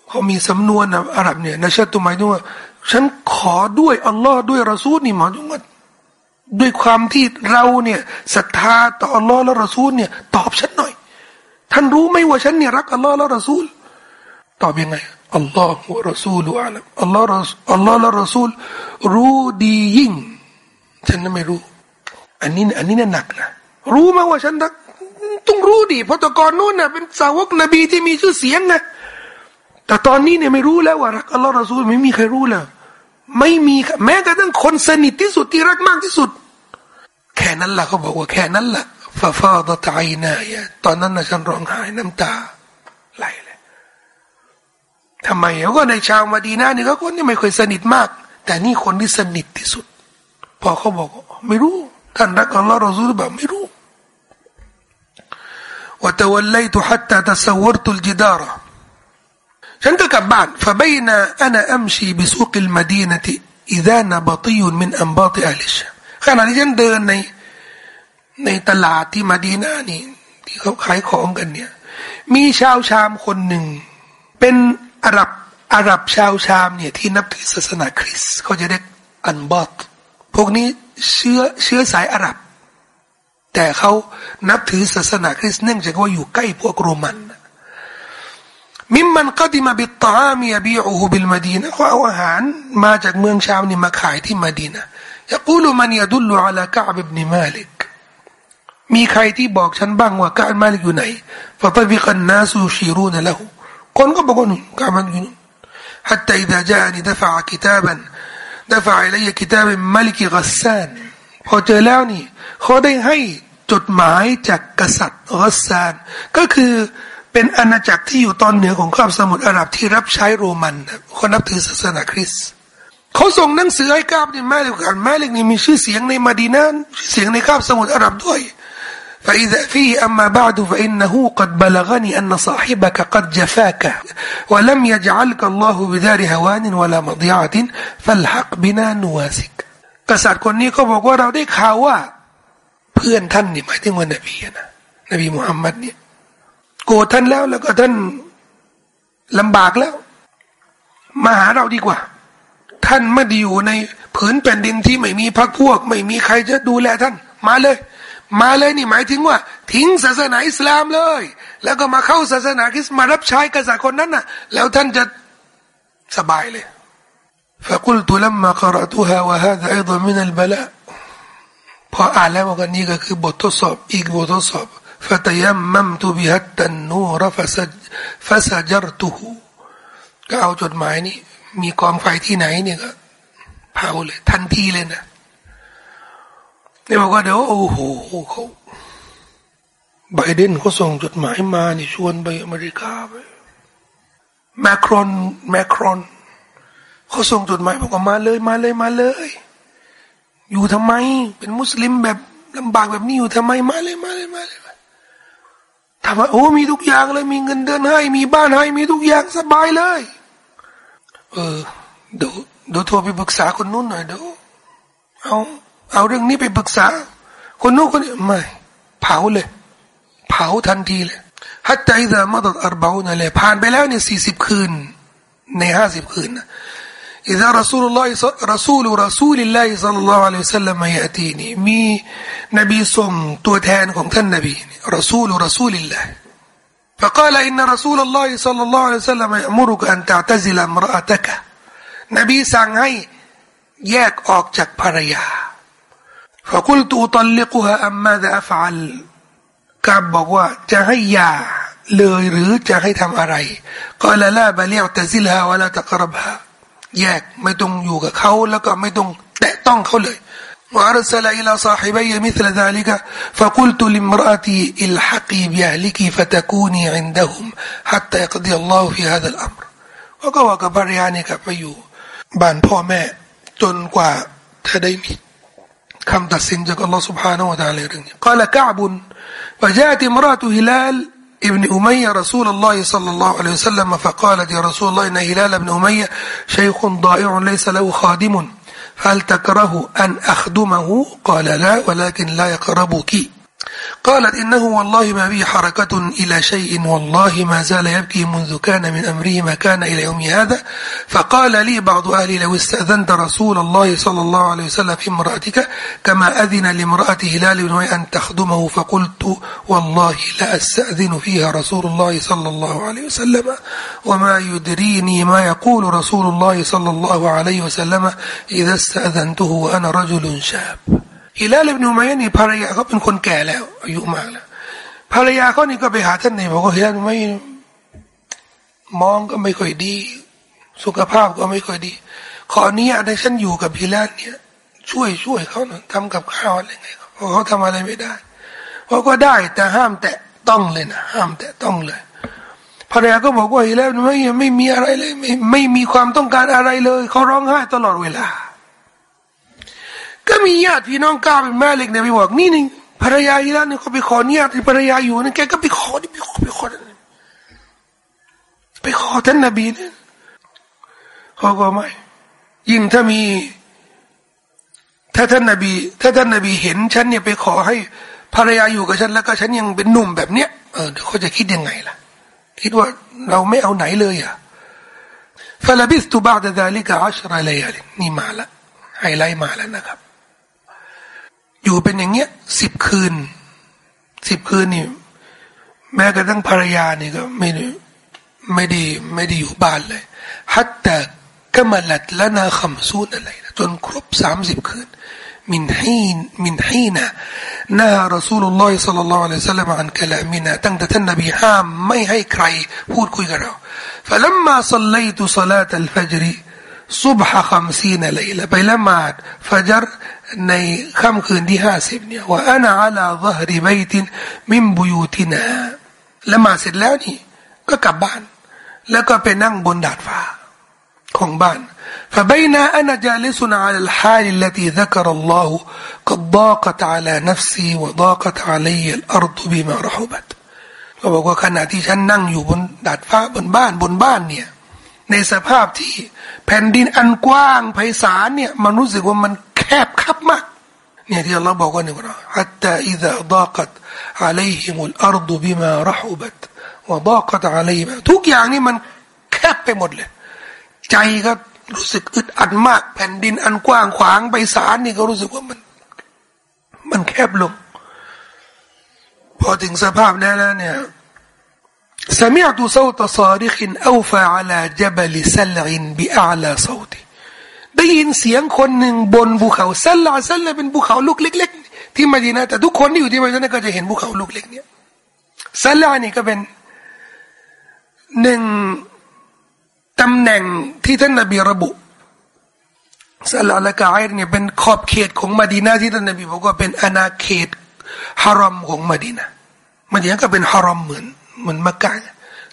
เขามีสำนวนอาหรับเนี่ยนะชัตุหมายถึงว่า ฉันขอด้วยอัลลอฮ์ด้วยรอซูลนี่หมายถึงว่าด้วยความที่เราเนี่ยศรัทธาต่ออัลลอฮ์และรอซูลเนี่ยตอบฉันหน่อย ท่านรู้ไหมว่าฉันเนี่ยรักอัลลอฮ์และรอซูล ตอบยังไง อัลลอฮ์วะรอซูลอัลลอฮ์อัลลอฮ์อัลลอฮ์และรอซูลรู้ดียิ่ง ฉันไม่รู้ อันนี้อันนี้เนี่ยหนักนะรู้ไหมว่าฉันต้องรู้ดีเพราะตะกอนนู้นน่ะเป็นสาวกนบีที่มีชื่อเสียงนะแต่ตอนนี้เนี่ยไม่รู้แล้วว่ารักอัลลอฮ์รอซูลไม่มีใครรู้แล้วไม่มีแม้กระทั่งคนสนิทที่สุดที่รักมากที่สุด แค่นั้นแหละเขาบอกว่าแค่นั้นแหละฟาฟาดตายนายตอนนั้นนะฉันร้องไห้น้ำตาย ทำไมเขาก็ในชาวมาดีนานี่ก็คนที่ไม่เคยสนิทมาก แต่นี่คนที่สนิทที่สุด พอเขาบอกไม่รู้ท่านรักอัลลอฮ์รอซูลแบบไม่รู้ وتوليت حتى تصورت الجدار ฉันก็กลับบ้าน فبين أنا أمشي بسوق المدينة إذا نبطي من أنباط أهل الشام ขณะที่ฉันเดินในในตลาดที่มาดีนานี่ที่เขาขายของกันเนี่ย มีชาวชามคนหนึ่ง เป็น อาหรับอาหรับชาวชามเนี่ยที่นับถือศาสนาคริสต์เขาจะเรียกอันบอตพวกนี้เชื้อเชื้อสายอาหรับ แต่เขานับถือศาสนาคริสต์เนื่องจากว่าอยู่ใกล้พวกโรมันมิมมันก็ดิมาบิตตามีอบีอูฮุบิลมาดีนะเขาเอาอาหารมาจากเมืองชาวนี่มาขายที่มาดีนะยากูลมันยดุลลุอัลกะบิบนิมาลิกมีใครที่บอกฉันบ้างว่ากาบมาลิกอยู่ไหนฟาตบิกันนาสูชีรูนะละหู คนก็บอกว่านู่นกาบมาลิกอยู่นู่น حتى إذا جاءني دفع كتابا دفع إلي كتاب ملك غسان พอเจอแล้วนี่เขาได้ให้จดหมายจากกษัตริย์รัสซานก็คือเป็นอาณาจักรที่อยู่ตอนเหนือของคาบสมุทรอาหรับที่รับใช้โรมันคนนับถือศาสนาคริสต์เขาส่งหนังสือให้กาบนี่แม่เล็กกันแม่เล็กนี่มีชื่อเสียงในมาดีนานเสียงในคาบสมุทรอาหรับด้วย فإذا فيه أما بعد فإنه قد بلغني أن صاحبك قد جفاك ولم يجعلك الله بدار هوان ولا مضيعة فالحق بنا نواسك กษัตริย์คนนี้ก็บอกว่าเราได้ข่าวว่าเพื่อนท่านนี่หมายถึงว่านบีนะนบีมุฮัมมัดเนี่ยโกรธท่านแล้วแล้วก็ท่านลำบากแล้วมาหาเราดีกว่า ท่านไม่ได้อยู่ในผืนแผ่นดินที่ไม่มีพรรคพวก ไม่มีใครจะดูแลท่าน มาเลย มาเลยนี่หมายถึงว่า ทิ้งศาสนาอิสลามเลย แล้วก็มาเข้าศาสนาคริสต์มารับใช้กษัตริย์คนนั้นน่ะ แล้วท่านจะสบายเลย فقلت لما قرأتها وهذا أيضا من البلاء พออ่านแล้วกันนี้ก็คือบททดสอบอีกบททดสอบ فتيممت بها التنور فسج فسجرته ก็เอาจดหมายนี้มีกองไฟที่ไหนเนี่ยก็เผาเลยทันทีเลยนะ นี่บอกว่าเดี๋ยวโอ้โหเขาไบเดนเขาส่งจดหมายมานี่ชวนไปอเมริกาไปแมครอนแมครอนเขาส่งจดหมายบอกว่ามาเลยมาเลยมาเลย อยู่ทำไม เป็นมุสลิมแบบลำบากแบบนี้อยู่ทำไมมาเลยมาเลยมาเลยถามว่าโอ้มีทุกอย่างเลยมีเงินเดือนให้ มีบ้านให้มีทุกอย่างสบายเลย เออเดี๋ยวเดี๋ยวโทรไปปรึกษาคนนู้นหน่อยเดี๋ยวเอา เอาเรื่องนี้ไปปรึกษา คนนู้นคนนี้ไม่เผาเลย เผาทันทีเลยฮัตใจจะมาตัดอัรบานั่นเลยผ่านไปแล้วเนี่ยสี่สิบคืน ในห้าสิบคืนนะ إذا رسول الله رسول رسول الله صلى الله عليه وسلم يأتيني มีนบีส่งตัวแทนของท่านนบี رسول رسول الله فقال إن رسول الله صلى الله عليه وسلم يأمرك أن تعتزل امرأتك นบีสั่งให้แยกออกจากภรรยา فقلت أطلقها أم ماذا أفعل กาบบอกว่าจะให้ยาเลยหรือจะให้ทำอะไรก็ละละบาเลียตะซิลฮาวะละตะกรบฮาแยกไม่ต้องอยู่กับเขาแล้วก็ไม่ต้องแตะต้องเขาเลย وأرسل إلى صاحبي مثل ذلك فقلت لامرأتي الحقي بأهلك فتكوني عندهم حتى يقضي الله في هذا الأمر ก็ว่ากับภรรยานี่ครับไปอยู่บ้านพ่อแม่จนกว่าเธอได้มี คำตัดสินจาก الله سبحانه และ تعالى เรื่องนี้ قال كعب وجاءت امرأة هلال ابن أمية رسول الله صلى الله عليه وسلم فقالت يا رسول الله إن هلال ابن أمية شيخ ضائع ليس له خادم فهل تكره أن أخدمه قال لا ولكن لا يقربك قالت إنه والله ما بي حركة إلى شيء والله ما زال يبكي منذ كان من أمره ما كان إلى يوم هذا. فقال لي بعض أهلي لو استأذنت رسول الله صلى الله عليه وسلم في امرأتك كما أذن لامرأة هلال بن أن تخدمه فقلت والله لا أستأذن فيها رسول الله صلى الله عليه وسلم وما يدريني ما يقول رسول الله صلى الله عليه وسلم إذا استأذنته وأنا رجل شاب. ฮิลาเลบนูมายนี่ภรรยาเขาเป็นคนแก่แล้ว อายุมากแล้วภรรยาเขานี่ก็ไปหาท่านนี่บอกว่าฮิลาไม่มองก็ไม่ค่อยดี สุขภาพก็ไม่ค่อยดี ขอนี้ในฉันอยู่กับฮิลาเนี่ย ช่วยช่วยเขาหน่อยทำกับข้าวอะไรไงเพราะเขาทำอะไรไม่ได้เพราะก็ได้แต่ห้ามแตะต้องเลยนะห้ามแตะต้องเลยภรรยาก็บอกว่าฮิลาไม่ไม่มีอะไรเลย ไม่ไม่มีความต้องการอะไรเลยเขาร้องไห้ตลอดเวลา มีญาติพี่น้องกล้าเป็นแม่เล็กเนี่ยไปบอกนี่นี่ภรรยาอีแล้เนี่ยเขาไปขอญาติภรรยาอยู่นี่นแกก็ไปขอนี่ไปขอไปขอไปขอท่านนบีเนี่ยขอก็ไม่ยิ่งถ้ามี ถ้าท่านนบี ถ้าท่านนบีเห็นฉันเนี่ยไปขอให้ภรรยาอยู่กับฉันแล้วก็ฉันยังเป็นหนุ่มแบบเนี้ยเออเขาจะคิดยังไงล่ะ คิดว่าเราไม่เอาไหนเลยอะفلبثت بعد ذلك عشر ليالนี่มาละไฮไลท์มาแล้วนะครับ อยู่เป็นอย่างเงี้ยสิบคืนสิบคืนนี่แม้กระทั่งภรรยานี่ก็ไม่ได้ไม่ได้ไม่ได้อยู่บ้านเลยฮัตแต่ก็มาลัดละนาคำสูนอะไรนะจนครบสามสิบคืนมินฮีนมินฮีนะ นะรอสูลุลลอฮิสัลลัลลอฮุอะลัยฮิสซาลลัมอันกะลามินาตั้งแต่ท่านนบีห้ามไม่ให้ใครพูดคุยกับเรา فلما صليت صلاة الفجر صبح خمسين ليلة ไปละหมาดฟัจรในค่ำคืนที่ห้าสิบเนี่ยว่าอันอาลาซฮริบัยตินมิมบุยูตินาละหมาดเสร็จแล้วนี่ก็กลับบ้าน แล้วก็ไปนั่งบนดาดฟ้าของบ้าน فبين أنا جالس على الحال التي ذكر الله قد ضاقت على نفسي وضاقت علي الأرض بما رحبت ก็บอกว่าขณะที่ฉันนั่งอยู่บนดาดฟ้าบนบ้านบนบ้านเนี่ย ในสภาพที่แผ่นดินอันกว้างไพศาลเนี่ยมันรู้สึกว่ามันแคบคับมากเนี่ยที่อัลลอฮ์บอกว่าเนี่ยว่า حتى إذا ضاقت عليهم الأرض بما رحبت وضاقت عليهم ทุกอย่างนี่มันแคบไปหมดเลย ใจก็รู้สึกอึดอัดมาก แผ่นดินอันกว้างขวางไพศาลนี่ก็รู้สึกว่ามัน มันแคบลง พอถึงสภาพนั้นแล้วเนี่ย سمعت صوت صارخ أوفى على جبل سلع بأعلى صوتي ได้ยินเสียงคนหนึ่งบนภูเขาซัลลาซัลลาเป็นภูเขาลูกเล็กๆที่มาดีนะแต่ทุกคนที่อยู่ที่มาดีนะก็จะเห็นภูเขาลูกเล็กเนี่ยซัลลานี่ก็เป็นหนึ่งตำแหน่งที่ท่านนบีระบุซัลลาละกาไอเนี่ยเป็นขอบเขตของมาดีนาที่ท่านนบีบอกว่าเป็นอาณาเขตฮารอมของมาดีนามาดีนาก็เป็นฮารอมเหมือน เหมือนมักกะ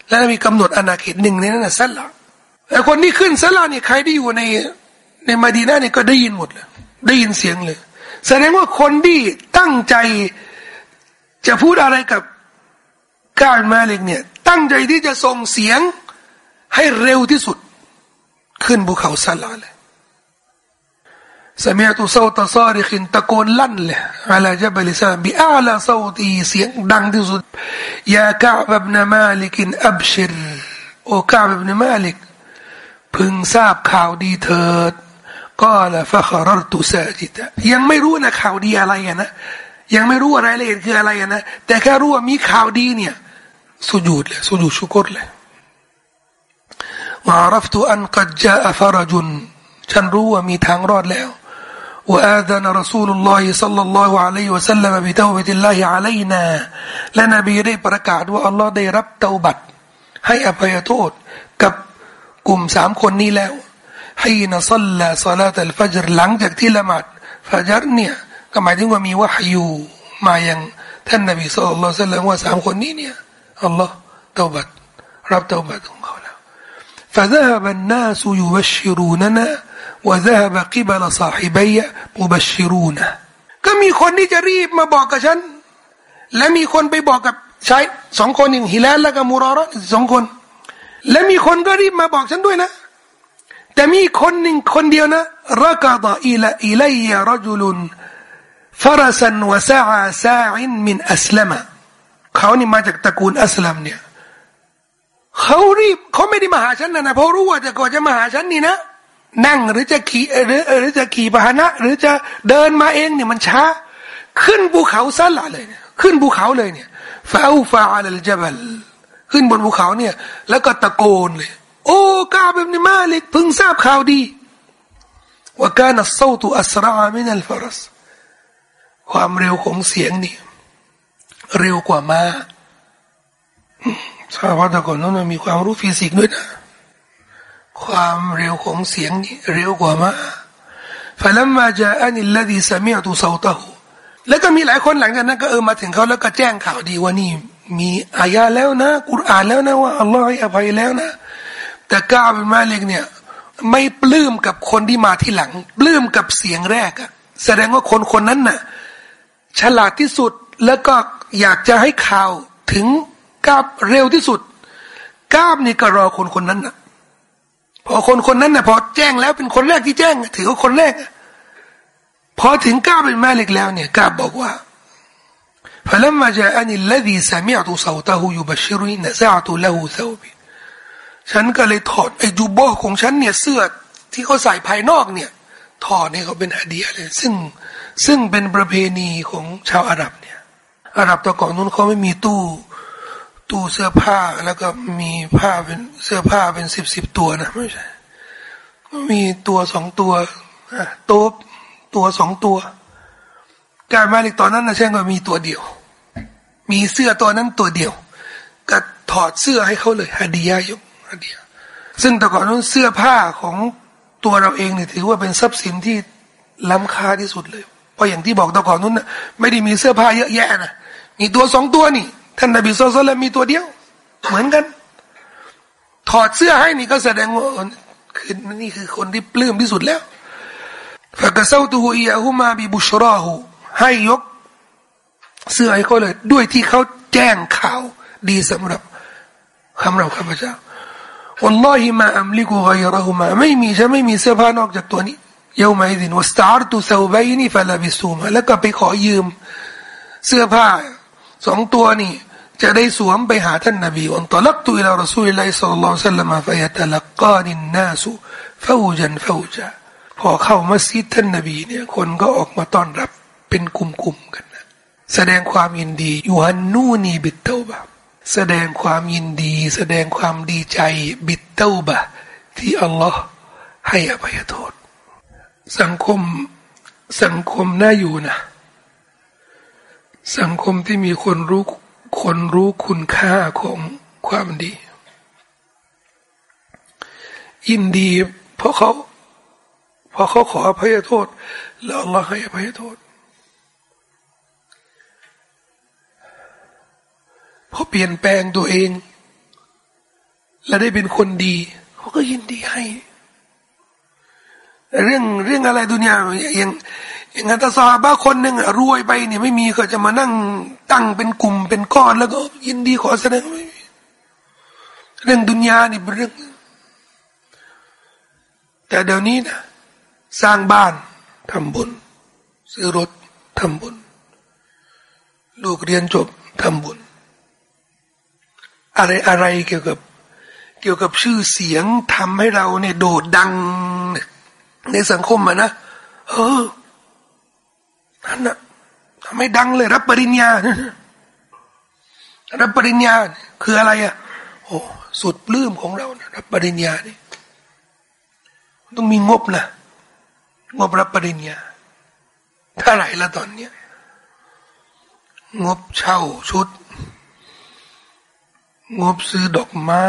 แล้วมีกำหนดอาณาเขตหนึ่งในนั้นนะซัลลาแต่คนที่ขึ้นซัลลาเนี่ยใครที่อยู่ในในมาดีนาเนี่ยก็ได้ยินหมดเลยได้ยินเสียงเลย แสดงว่าคนที่ตั้งใจจะพูดอะไรกับกาบมาเล็กเนี่ย ตั้งใจที่จะส่งเสียงให้เร็วที่สุด ขึ้นภูเขาซาลาเลย สมัยตุเซาตซาริขินตะโกนลั่นเลยอาลาจับลิซาบิอาลาเซาตีเสียงดังที่สุดยากาบับนามาลิกินอับชิรโอกาบับนามาลิกพึงทราบข่าวดีเถิดก็ละฟะคารตุซาจิตะยังไม่รู้นะข่าวดีอะไรนะยังไม่รู้อะไรเลยคืออะไรนะแต่แค่รู้ว่ามีข่าวดีเนี่ยสุญูดเลยสุญูดชุกรเลยว่ารับตุอันกัจจาฟารจุนฉันรู้ว่ามีทางรอดแล้ว وآذن رسول الله صلى الله عليه وسلم بتوبة الله علينا และนบีได้ประกาศว่าอัลลอฮ์ได้รับเตาบัตให้อภัยโทษกับกลุ่มสามคนนี้แล้วให้นซัลลาซาลาตัลฟัจรหลังจากที่ละหมาดฟัจรเนี่ยก็หมายถึงว่ามีวะฮยูมายังท่านนบีสุลต่านสัลลัมว่าสามคนนี้เนี่ยอัลลอฮ์เตาบัตรับเตาบัตของเขาแล้ว فذهب الناس يبشروننا وذهب قبل صاحبي مبشرون ก็มีคนที่จะรีบมาบอกกับฉัน และมีคนไปบอกกับชายสองคนหนึ่งฮิลาลและก็มูรอรสองคน และมีคนก็รีบมาบอกฉันด้วยนะแต่มีคนหนึ่งคนเดียวนะรักดอิลอิลัยรจุลุนฟรสันวะซาอาซาอินมินอัสลามเขานี่มาจากตระกูลอัสลามเนี่ยเขารีบเขาไม่ได้มาหาฉันนะนะเพราะรู้ว่าจะก่อนจะมาหาฉันนี่นะ นั่งหรือจะขี่หรือหรือจะขี่พาหนะ หรือจะเดินมาเองเนี่ยมันช้า ขึ้นภูเขาสั้นละเลยเนี่ยขึ้นภูเขาเลยเนี่ยฟาอูฟาอัลจบัลขึ้นบนภูเขาเนี่ย แล้วก็ตะโกนเลย โอ้กาบอิบนิมาลิกเพิ่งทราบข่าวดีว่าكان الصوت أسرع من الفرسความเร็วของเสียงนี่เร็วกว่าม้าทราบว่าแต่ก่อนนั้นมีความรู้ฟิสิกส์ด้วยนะ ความเร็วของเสียงนี่เร็วกว่ามาฟะลัมมาจาอันอิลลดีสมีอตุเซาตะหูแล้วก็มีหลายคนหลังจากนั้นก็เออมาถึงเขาแล้วก็แจ้งข่าวดีว่านี่ มีอายาแล้วนะกุรอานแล้วนะว่าอัลลอฮฺให้อภัยแล้วนะ แต่กาเป็นมาเล็กเนี่ย ไม่ปลื้มกับคนที่มาที่หลัง ปลื้มกับเสียงแรกอะแสดงว่าคนคนนั้นน่ะ ฉลาดที่สุดแล้วก็อยากจะให้ข่าวถึงกาบเร็วที่สุดกาบนี่ก็รอคนคนนั้นน่ะ พอคนคนนั้นน่ะพอแจ้งแล้วเป็นคนแรกที่แจ้ง ถือว่าคนแรกพอถึงกาบเป็นมาเล็กแล้วเนี่ยกาบบอกว่า فلما جاءني الذي سمعت صوته يبشرني نزعت له ثوبي ฉันก็เลยถอดไอ้จูบอของฉันเนี่ยเสื้อที่เขาใส่ภายนอกเนี่ยถอดให้เขาเป็นฮะดียเลย ซึ่งซึ่งเป็นประเพณีของชาวอาหรับเนี่ย อาหรับตะก่อนนู้นเขาไม่มีตู้ ตู้เสื้อผ้าแล้วก็มีผ้าเป็นเสื้อผ้าเป็นสิบสิบตัวนะไม่ใช่มีตัวสองตัวโต๊ะตัวสองตัว กามาลิกตอนนั้นนะเช่นว่ามีตัวเดียว มีเสื้อตัวนั้นตัวเดียว ก็ถอดเสื้อให้เขาเลยฮาดียายกฮาดียซึ่งแต่ก่อนนั้นเสื้อผ้าของตัวเราเองเนี่ยถือว่าเป็นทรัพย์สินที่ล้ำค่าที่สุดเลย เพราะอย่างที่บอกแต่ก่อนนั้นนะไม่ได้มีเสื้อผ้าเยอะแยะนะมีตัวสองตัวนี่ ท่านนบีสุลต่านมีตัวเดียว เหมือนกัน ถอดเสื้อให้นี่ก็แสดงว่าคือนี่คือคนที่ปลื้มที่สุดแล้วฟะกะเซาตูฮูอียะฮุมาบิบุชราหูให้ยก เสื้อให้เขาเลย ด้วยที่เขาแจ้งข่าวดีสำหรับคำเราข้าพเจ้าวัลลอฮิมาอัมลิกุไกรหุมาไม่มีฉันไม่มีเสื้อผ้านอกจากตัวนี้เยามาอินวัสตาร์ตุซาบัยนี่ฟะลาบิสูมาแล้วก็ไปขอยืม เสื้อผ้า สองตัวนี่จะได้สวมไปหาท่านนบีอันตลักตุอิลารสูลิลัยสัลลัลลอฮุซัลลัมฟะยะตะลักกานินนาสุฟาวจันฟาวจาพอเข้ามัสยิดท่านนบีเนี่ยคนก็ออกมาต้อนรับเป็นกลุ่มๆกันนะแสดงความยินดียูฮันนูนีบิตเตาบะแสดงความยินดี แสดงความดีใจบิตเตาบะที่อัลลอฮ์ให้อภัยโทษ สังคมสังคมน่าอยู่นะ สังคมที่มีคนรู้คนรู้คุณค่าของความดี ยินดีเพราะเขาพอเขาขออภัยโทษ แล้วอัลลอฮ์ให้อภัยโทษพอเปลี่ยนแปลงตัวเอง และได้เป็นคนดีเขาก็ยินดีให้ เรื่องเรื่องอะไรดุนยาอย่าง อย่างนั้นถ้าซาบ้าคนหนึ่งรวยไปเนี่ยไม่มีก็จะมานั่งตั้งเป็นกลุ่มเป็นก้อน แล้วก็ยินดีขอแสดงไม่มีเรื่องดุนยานี่เป็นเรื่อง แต่เดี๋ยวนี้นะสร้างบ้านทำบุญ ซื้อรถทำบุญ ลูกเรียนจบทำบุญ อะไรอะไรเกี่ยวกับเกี่ยวกับชื่อเสียงทำให้เราเนี่ยโดดดัง ในสังคมอะนะเออ นั่นนะทำให้ดังเลย รับปริญญา รับปริญญาคืออะไรอะ โอ้สุดปลื้มของเรานะรับปริญญานี่ต้องมีงบนะงบรับปริญญาเท่าไหร่ละตอนเนี้ยงบเช่าชุด งบซื้อดอกไม้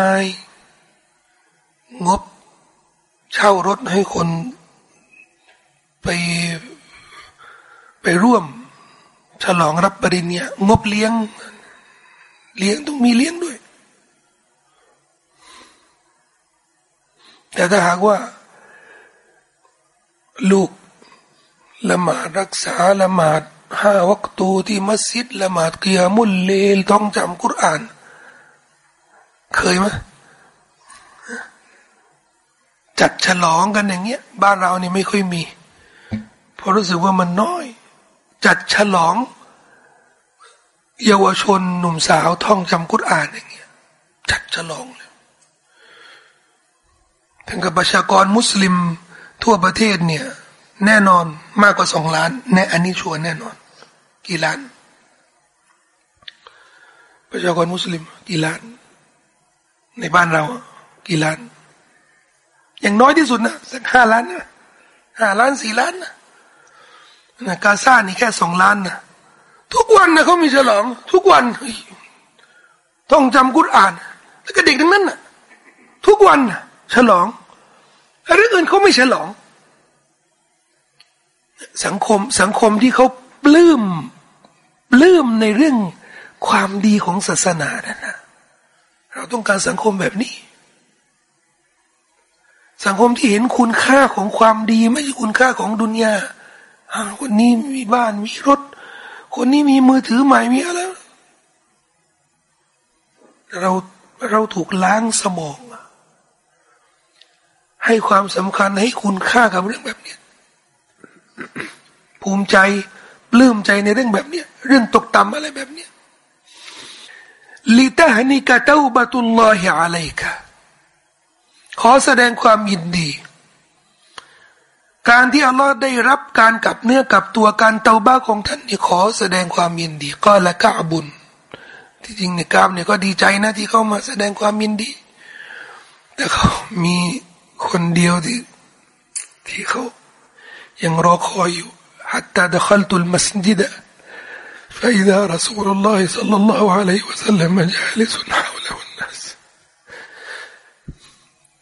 งบเช่ารถให้คนไป ไปร่วม ฉลองรับปริญญางบเลี้ยง เลี้ยงต้องมีเลี้ยงด้วย แต่ถ้าหากว่า ลูกละหมาดรักษาละหมาดห้าวักตูที่มัสยิดละหมาดเกียมุลเลลต้องจำกุรอาน เคยไหมจัดฉลองกันอย่างเงี้ย บ้านเรานี่ไม่ค่อยมี เพราะรู้สึกว่ามันน้อย จัดฉลอง เยาวชนหนุ่มสาวท่องจำกุรอานอย่างเงี้ยจัดฉลองเลยทั้งกับประชากรมุสลิมทั่วประเทศเนี่ย แน่นอนมากกว่าสองล้านแน่อันนี้ชัวร์แน่นอน กี่ล้าน ประชากรมุสลิม กี่ล้าน ในบ้านเรา กี่ล้าน อย่างน้อยที่สุดนะสักห้าล้านนะห้าล้านสี่ล้านนะ นะกาซานี่แค่สองล้านนะทุกวันนะเขามีฉลอง ทุกวันต้องจำกุรอาน แล้วก็เด็กทั้งนั้นนะทุกวันนะฉลองเรื่องอื่นเขาไม่ฉลอง สังคมสังคมที่เขาปลื้มปลื้มในเรื่องความดีของศาสนานั่นนะเราต้องการสังคมแบบนี้ สังคมที่เห็นคุณค่าของความดี ไม่ใช่คุณค่าของดุนยา คนนี้มีบ้านมีรถ คนนี้มีมือถือใหม่มีอะไรเราเราถูกล้างสมอง ให้ความสำคัญให้คุณค่ากับเรื่องแบบนี้ภูมิใจปลื้มใจในเรื่องแบบนี้เรื่องตกต่ำอะไรแบบนี้ลิตาฮนิกาตาบะตุลลอฮิอะลัยกะขอแสดงความยินดี การที่อัลลอฮ์ได้รับการกลับเนื้อกลับตัวการเตาบ้าของท่านนี่ขอแสดงความยินดี ก็ละกะบุญ ที่จริงในกามเนี่ยก็ดีใจนะที่เขามาแสดงความยินดี แต่เขามีคนเดียวที่ที่เขายังรอคอยอยู่ حتى دخلت المسجد فإذا رسول الله صلى الله عليه وسلم جالس حوله الناس ท่า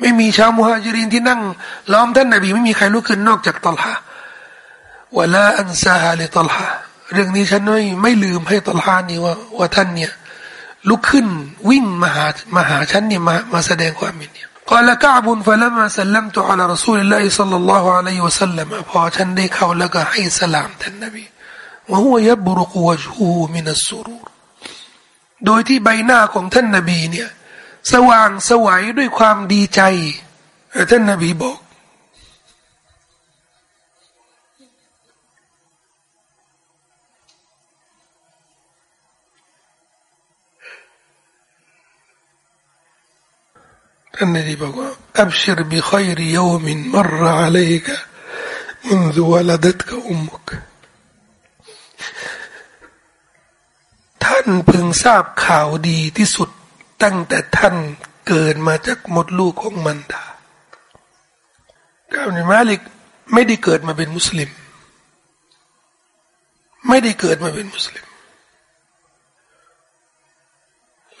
ไม่มีชาวมุฮัจิรินที่นั่ง ล้อมท่านนบีไม่มีใครลุกขึ้นนอกจากตอลฮะولا أنساها لطلحةเรื่องนี้ฉันไม่ไม่ลืมให้ตอลฮานี่ว่าว่าท่านเนี่ยลุกขึ้นวิ่งมาหามาหาฉันเนี่ยมามาแสดงความเห็นเนี่ยقال كعب فلما سلمت على رسول الله صلى الله عليه وسلمพอฉันได้เข้าแล้วก็ให้สลามท่านนบีوهو يبرق وجهه من السرورโดยที่ใบหน้าของท่านนบีเนี่ย สว่างสวัยด้วยความดีใจท่านนบีบอกท่านนบีบอกว่าอับชิรบิขัยริยามินมรอะลัยกะ منذ ولدتك أمك ท่านเพิ่งทราบข่าวดีที่สุด ตั้งแต่ท่านเกิดมาจากมดลูกของมันดากาบนมาลิกไม่ได้เกิดมาเป็นมุสลิม ไม่ได้เกิดมาเป็นมุสลิม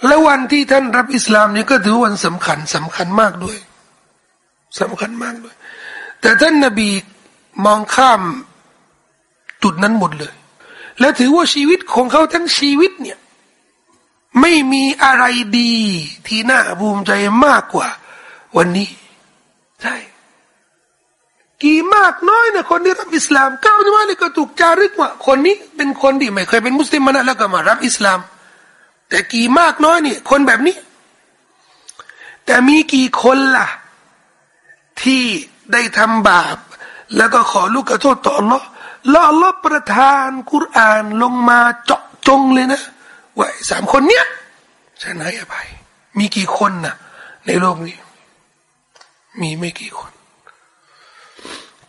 และวันที่ท่านรับอิสลามนี่ก็ถือวันสำคัญสำคัญมากด้วยสำคัญมากด้วย แต่ท่านนบีมองข้ามจุดนั้นหมดเลย และถือว่าชีวิตของเขาทั้งชีวิตเนี่ย ไม่มีอะไรดี ที่น่าภูมิใจมากกว่า วันนี้ ใช่ กี่มากน้อยนะคนที่รับอิสลามก้าวมาเลยก็ถูกจารึกว่าคนนี้เป็นคนที่ไม่เคยเป็นมุสลิมมานะแล้วก็มารับอิสลาม แต่กี่มากน้อยนี่คนแบบนี้ แต่มีกี่คนล่ะ ที่ได้ทำบาป แล้วก็ขอลูกขอโทษต่อ Allah แล้ว Allah ประทานกุรอานลงมาเจาะจงเลยนะ ว่าสามคนเนี้ยฉันให้อภัย มีกี่คนนะในโลกนี้ มีไม่กี่คน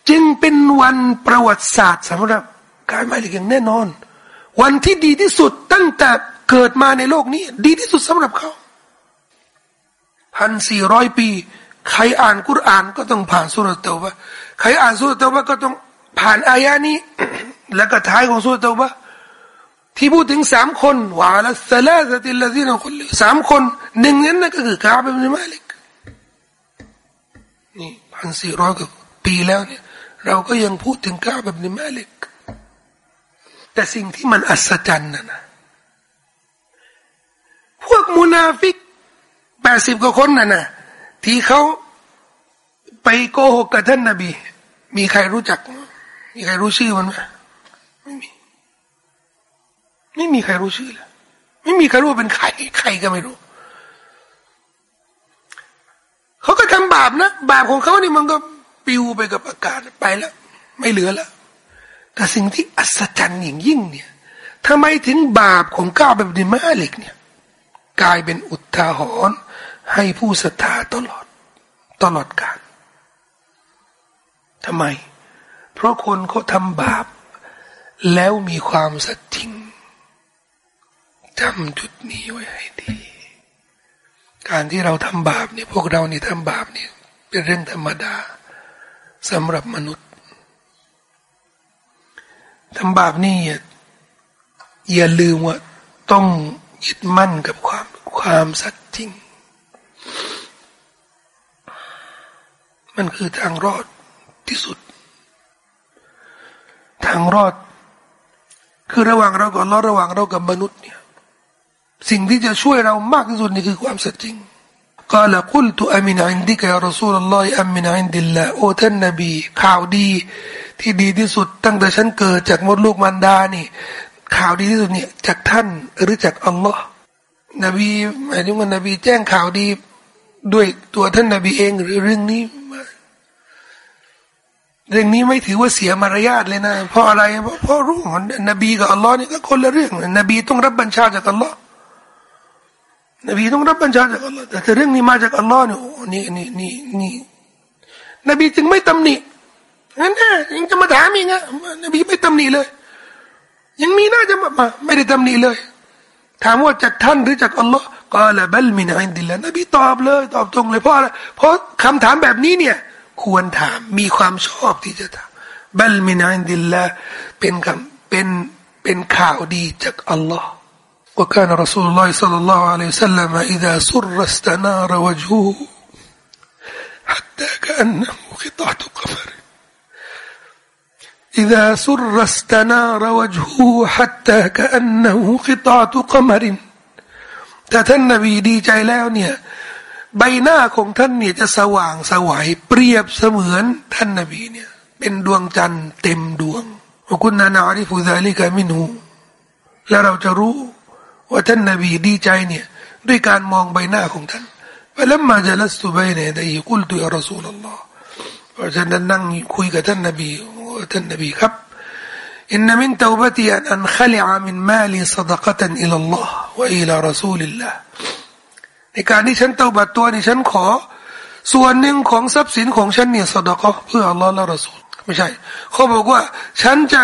จึงเป็นวันประวัติศาสตร์สำหรับการมาลิกอย่างแน่นอน วันที่ดีที่สุดตั้งแต่เกิดมาในโลกนี้ ดีที่สุดสำหรับเขาพันสี่ร้อยปี ใครอ่านกุรอานก็ต้องผ่านสุรเตวะใครอ่านสุรเตวะก็ต้องผ่านอายานี้ แล้วก็ท้ายของสุรเตวะ ที่พูดถึงสามคนวาละสลาสติลลาซีนคนสามคนหนึ่งนั้นก็คือกาบิบนมาลิกนี่พันสี่ร้อยกว่าปีแล้วเนี่ยเราก็ยังพูดถึงกาบิบนมาลิกแต่สิ่งที่มันอัศจรรย์นะนะพวกมุนาฟิกแปดสิบกว่าคนน่ะนะที่เขาไปโกหกกับท่านนบี มีใครรู้จัก มีใครรู้ชื่อมันไหมไม่มี ไม่มีใครรู้ชื่อเลย ไม่มีใครรู้เป็นใคร ใครก็ไม่รู้ เขาก็ทำบาปนะ บาปของเขานี่มันก็ปิวไปกับอากาศไปแล้ว ไม่เหลือแล้ว แต่สิ่งที่อัศจรรย์อย่างยิ่งเนี่ยทำไมถึงบาปของก้าวแบบดิมาเล็กเนี่ย กลายเป็นอุทาหรณ์ให้ผู้ศรัทธาตลอด ตลอดกาลทำไม เพราะคนเขาทำบาป แล้วมีความสัตย์จริง จำจุดนี้ไว้ให้ดี การที่เราทำบาปเนี่ยพวกเรานี่ทำบาปเนี่ยเป็นเรื่องธรรมดาสำหรับมนุษย์ทำบาปนี่อย่าลืมว่าต้องยึดมั่นกับความความสัตย์จริง มันคือทางรอดที่สุด ทางรอด คือระหว่างเรากับเราระหว่างเรากับมนุษย์เนี่ย สิ่งที่จะช่วยเรามากที่สุดนี่คือความสัจจริงกล่าวقلت أمن عندك يا رسول الله أم من عند اللهโอท่านนบี ข่าวดีที่ดีที่สุดตั้งแต่ฉันเกิดจากมดลูกมันดานี่ ข่าวดีที่สุดเนี่ยจากท่านหรือจากอัลลอฮ์นบีหมายถึงว่านบีแจ้งข่าวดีด้วยตัวท่านนบีเองหรือเรื่องนี้ เรื่องนี้ไม่ถือว่าเสียมารยาทเลยนะ เพราะอะไรเพราะรู้ของนบีกับอัลลอฮ์นี่ก็คนละเรื่องนบีต้องรับบัญชาจากอัลลอฮ์ นบีต้องรับบัญชาจากอัลลอฮ์แต่เรื่องนี้มาจากอัลลอฮ์เนี่ยนี่นี่นี่นี่นบีจึงไม่ตำหนิงั้นนะยังจะมาถามอีกอะนบีไม่ตำหนิเลย ยังมีน่าจะมาไม่ได้ตำหนิเลย ถามว่าจากท่านหรือจากอัลลอฮ์กล่าว بل من عند اللهนบีตอบเลย ตอบตรงเลยเพราะอะไรเพราะคำถามแบบนี้เนี่ย ควรถามมีความชอบที่จะถามبل من عند اللهเป็นคำเป็นเป็นข่าวดีจากอัลลอฮ์ وكان رسول الله صلى الله عليه وسلم إذا سر استنار وجهه حتى كأنه قطعة قمر إذا سر استنار وجهه حتى كأنه قطعة قمر แต่ท่านนบีดีใจแล้วเนี่ยใบหน้าของท่านเนี่ยจะสว่างสวัยเปรียบเสมือนท่านนบีเนี่ยเป็นดวงจันทร์เต็มดวงว่าคุณนานาริฟูซาลิกามินูแล้วเราจะรู้ ว่าท่านนบีดีใจเนี่ยด้วยการมองใบหน้าของท่าน فلما جلست بين يديه قلت يا رسول الله เพราะฉะนั้นนั่งคุยกับท่านนบีท่านนบีครับ إن من توبتي أن أنخلع من مالي صدقة إلى الله وإلى رسول الله ในการที่ฉันเตาบัตตัวนี่ฉันขอ ส่วนหนึ่งของทรัพย์สินของฉันเนี่ยสดก็เพื่ออัลลอฮ์และรอสูลไม่ใช่เขาบอกว่า ฉันจะ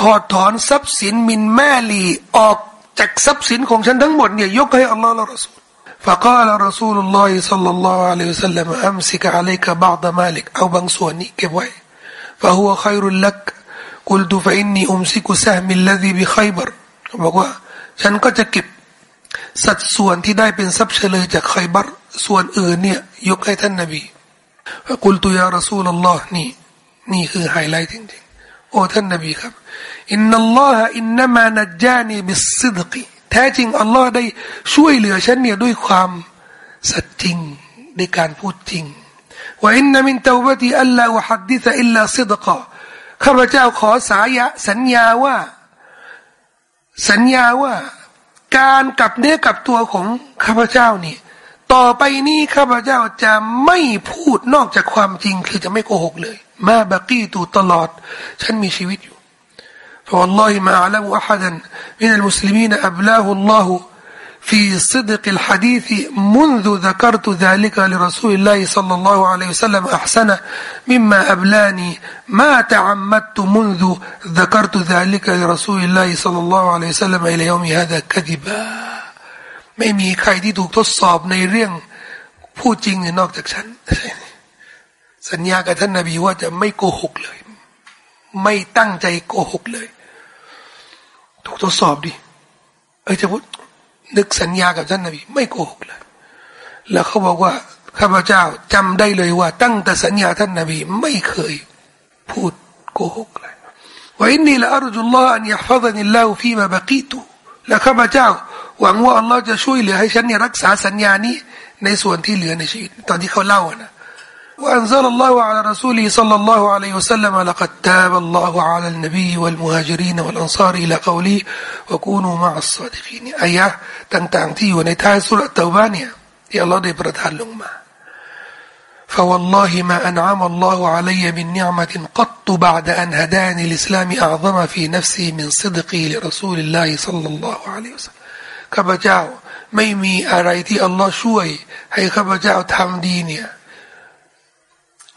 ถอดถอนทรัพย์สินมินแม่ลีออก จากทรัพย์สินของฉันทั้งหมดเนี่ยยกให้อัลลอฮ์และรอสูล فقال رسول الله صلى الله عليه وسلم أمسك عليك بعض مالك أو บางส่วนนี้เก็บไว้ فهو خير لك กุลตูฟอินนีอุมซิกุซามิลลดีบิขัยบรบอกว่า ฉันก็จะเก็บสัดส่วนที่ได้เป็นทรัพย์เฉลยจากขัยบรส่วนอื่นเนี่ยยกให้ท่านนบีกุลตุยารอซูลลอฮ์นี่นี่คือไฮไลท์จริงๆโอ้ท่านนบีครับ إن الله إنما نجاني بالصدقแท้จริงอัลลอฮ์ได้ช่วยเหลือฉันเนี่ยด้วยความสัจจริงในการพูดจริงوإن من توبتي أن لا أحدث إلا صدقاข้าพเจ้าขอสายะสัญญาว่า สัญญาว่า การกลับเนื้อกลับตัวของข้าพเจ้านี่ต่อไปนี้ข้าพเจ้าจะไม่พูดนอกจากความจริงคือจะไม่โกหกเลย มาบักีตูตลอด ฉันมีชีวิตอยู่ فوالله ما أعلم أحدا من المسلمين أبلاه الله في صدق الحديث منذ ذكرت ذلك لرسول الله صلى الله عليه وسلم أحسن مما أبلاني ما تعمدت منذ ذكرت ذلك لرسول الله صلى الله عليه وسلم إلى يوم هذا كذبا ไม่มีใครที่ถูกทดสอบในเรื่องพูดจริงนอกจากฉันสัญญากับท่านนบีว่าจะไม่โกหกเลย ไม่ตั้งใจโกหกเลย ถูกทดสอบดิเออจะพูดนึกสัญญากับท่านนบีไม่โกหกเลย แล้วเขาบอกว่าข้าพเจ้าจำได้เลยว่า ตั้งแต่สัญญาท่านนบีไม่เคยพูดโกหกเลยว่าอินนีละอัลจุลลอฮ์อันยัฟซันิลลาฮฟีมาบกีตุและข้าพเจ้า หวังว่าอัลลอฮ์จะช่วยเหลือให้ฉันเนี่ยรักษาสัญญานี้ในส่วนที่เหลือในชีวิต ตอนที่เขาเล่านะ وأنزل الله على رسوله صلى الله عليه وسلم لقد تاب الله على النبي والمهاجرين والأنصار إلى قوله وكونوا مع الصادقين أيه ต่างๆที่อยู่ในท้ายสุรเตาบาเนี่ยที่อัลลอฮ์ได้ประทานลงมา فوالله ما أنعم الله علي من نعمة قط بعد أن هداني الإسلام أعظم في نفسي من صدقي لرسول الله صلى الله عليه وسلم ข้าพเจ้าไม่มีอะไรที่อัลลอฮ์ช่วยให้ข้าพเจ้าทำดีเนี่ย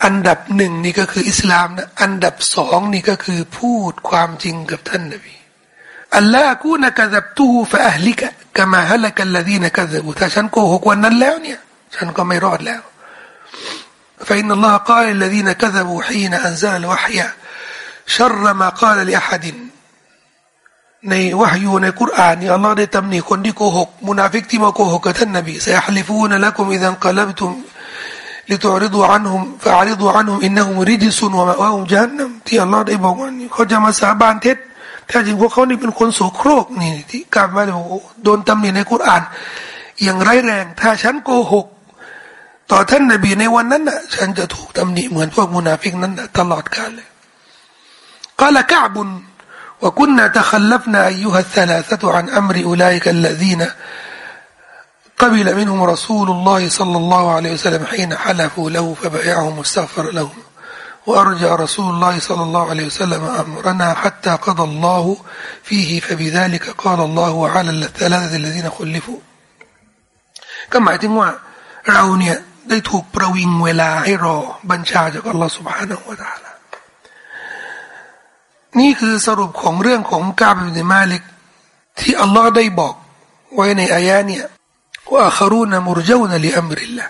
อันดับหนึ่งนี่ก็คืออิสลามนะอันดับสองนี่ก็คือพูดความจริงกับท่านนบีอัลลอฮ์กูนักดับตูฟะอัลลิกะกามาฮัลกัลลดีนักดับถ้าฉันโกหกวันนั้นแล้วเนี่ยฉันก็ไม่รอดแล้ว فإن الله قال الذين كذبوا حين أنزل الوحي شر ما قال لأحد ในวะฮยูในคุรานนี่อัลลอฮ์ได้ตำหนิคนที่โกหกมุนาฟิกที่มาโกหกกับท่านนบีเสียฮลิฟูนละกุมอิดันกลับตุม لتعرضوا عنهم فأعرضوا عنهم إنهم رجس ومأواهم جهنم ที่อัลลอฮ์ได้บอกว่าเขาจะมาสาบานเท็จแท้จริงพวกเขานี่เป็นคนโสโครกนี่ที่กล่าวมาเลยโดนตำหนิในคุราน อย่างไรแรง ถ้าฉันโกหก ต่อท่านนบีในวันนั้นน่ะฉันจะถูกตำหนิเหมือนพวกมุนาฟิกนั้นตลอดกาลเลยกล่าวกะบุญ وكنا تخلفنا أيها الثلاثة عن أمر أولئك الذين قبل منهم رسول الله صلى الله عليه وسلم حين حلفوا له فبايعهم واستغفر لهم وأرجى رسول الله صلى الله عليه وسلم أمرنا حتى قضى الله فيه فبذلك قال الله على الثلاثة الذين خلفوا ก็หมายถึงว่าเราเนี่ยได้ถูกประวิงเวลาให้รอบัญชาจากอัลลอฮฺ سبحانه และ تعالى นี่คือสรุปของเรื่องของกาบินมาลิกที่อัลลอฮ์ได้บอกไว้ในอายะเนี่ย ว่าคารูนมุรเจวนลิอัมริลละ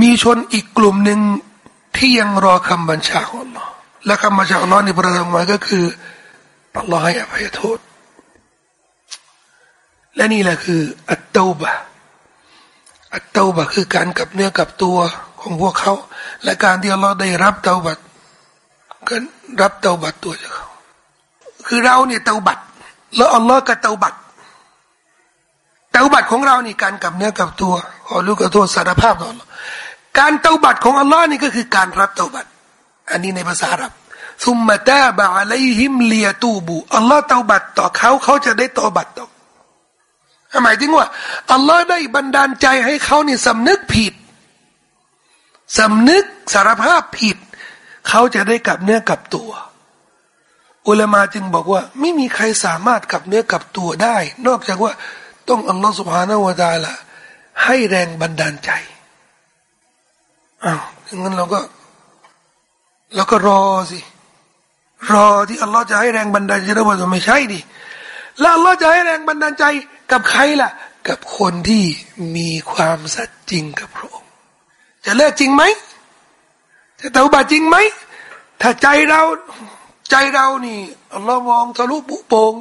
มีชนอีกกลุ่มหนึ่งที่ยังรอคำบัญชาของอัลลอฮ์และคำบัญชาของอัลลอฮ์ในประทานมาก็คืออัลลอฮ์ให้อภัยโทษ และนี่แหละคือ อัตตบะอัตตบะคือการกลับเนื้อกลับตัวของพวกเขา และการที่อัลลอฮ์ได้รับเตาบัตก็รับเตาบัตตัวจากเขาคือเราเนี่ยเตาบัตแล้วอัลลอฮ์ก็เตาบัต เตาบัตของเรานี่การกลับเนื้อกลับตัวขอรู้กับโทษสารภาพต่ออัลลอการเตาบัตของอัลลอฮ์นี่ก็คือการรับเตาบัตอันนี้ในภาษาอับซุมมาตาบะอะลัยฮิมเลียตูบูอัลลอฮ์เตาบัตต่อเขาเขาจะได้เตาบัตต่อหมายถึงว่าอัลลอฮ์ได้บันดาลใจให้เขานี่สำนึกผิดสำนึกสารภาพผิด เขาจะได้กลับเนื้อกลับตัว อุลามาจึงบอกว่า ไม่มีใครสามารถกลับเนื้อกลับตัวได้ นอกจากว่า ต้องอัลลอฮฺสุบฮานาวะตาละให้แรงบันดาลใจอ้าวงั้นเราก็เราก็รอสิรอที่อัลลอฮ์จะให้แรงบันดาลใจเราบอกไม่ใช่ดิแล้วอัลลอฮ์จะให้แรงบันดาลใจกับใครล่ะ กับคนที่มีความสัตย์จริงกับพระองค์จะเลิกจริงไหมจะเตาบาจริงไหมถ้าใจเราใจเรานี่อัลลอฮ์มองทะลุปุโปง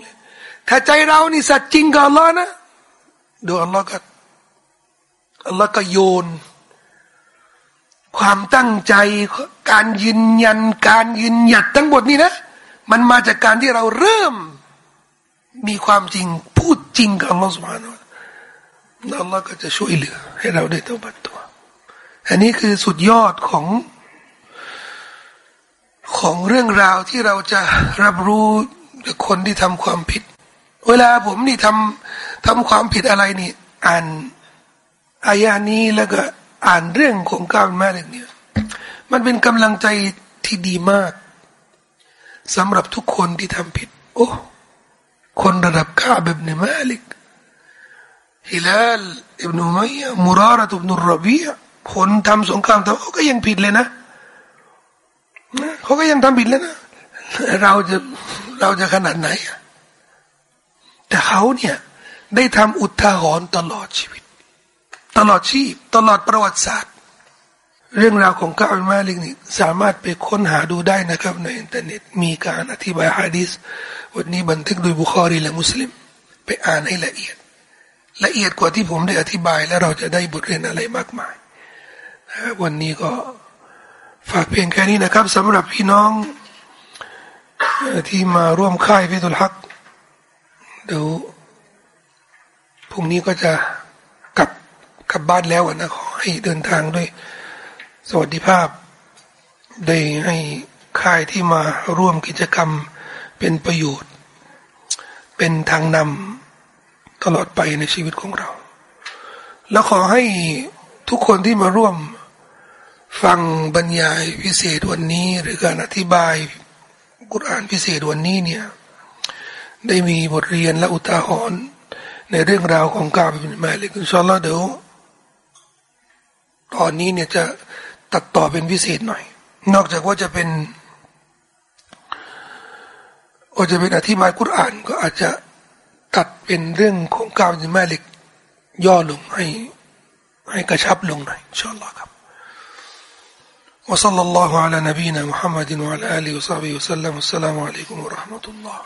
ถ้าใจเรานี่สัตย์จริงกับอัลลอฮ์นะ ดูอัลลอฮ์ก็อัลลอฮ์ก็โยน ความตั้งใจการยืนยัน การยืนหยัดทั้งหมดนี่นะ มันมาจากการที่เราเริ่ม มีความจริงพูดจริงกับอัลลอฮฺสุบฮานาอัลลอฮ์ก็จะช่วยเหลือ ให้เราได้ตัวบัตตัว อันนี้คือสุดยอดของของเรื่องราวที่เราจะรับรู้จากคนที่ทำความผิด เวลาผมนี่ทำทำความผิดอะไรนี่ อ่านอายานี้แล้วก็อ่านเรื่องของก้าวแม่เล็กเนี่ยมันเป็นกำลังใจที่ดีมากสำหรับทุกคนที่ทำผิด โอ้ คนระดับกาบอิบนมาลิกฮิลาลอิบนุมัยมุราระตุบนุรบีคนทำสงครามแต่เขาก็ยังผิดเลยนะเขาก็ยังทำผิดเลยนะ เราจะเราจะขนาดไหน แต่เขาเนี่ยได้ทำอุทาหรณ์ตลอดชีวิต ตลอดชีพ ตลอดประวัติศาสตร์ เรื่องราวของกะอฺบ บินมาลิกนี่สามารถไปค้นหาดูได้นะครับ ในอินเทอร์เน็ตมีการอธิบายฮะดีษวันนี้บันทึกโดยบุคอรีและมุสลิม ไปอ่านให้ละเอียด ละเอียดกว่าที่ผมได้อธิบาย แล้วเราจะได้บทเรียนอะไรมากมายวันนี้ก็ฝากเพียงแค่นี้นะครับสำหรับพี่น้องที่มาร่วมค่ายพิทุลฮัก เดี๋ยวพรุ่งนี้ก็จะกลับกลับบ้านแล้วนะขอให้เดินทางด้วยสวัสดิภาพได้ให้ค่ายที่มาร่วมกิจกรรมเป็นประโยชน์ เป็นทางนำตลอดไปในชีวิตของเรา แล้วขอให้ทุกคนที่มาร่วมฟังบรรยายพิเศษวันนี้ หรือการอธิบายกุรอานพิเศษวันนี้เนี่ย ได้มีบทเรียนและอุทาหรณ์ในเรื่องราวของกาบินมาลิกอินชาอัลลอฮ์เดี๋ยวตอนนี้เนี่ยจะตัดต่อเป็นพิเศษหน่อย นอกจากว่าจะเป็นก็จะเป็นอธิบายกุรอานก็อาจจะตัดเป็นเรื่องของกาบินมาลิกย่อลงให้ให้กระชับลงหน่อยอินชาอัลลอฮ์ครับ وصلى الله على نبينا محمد وعلى آله وصحبه وسلم والسلام عليكم ورحمة الله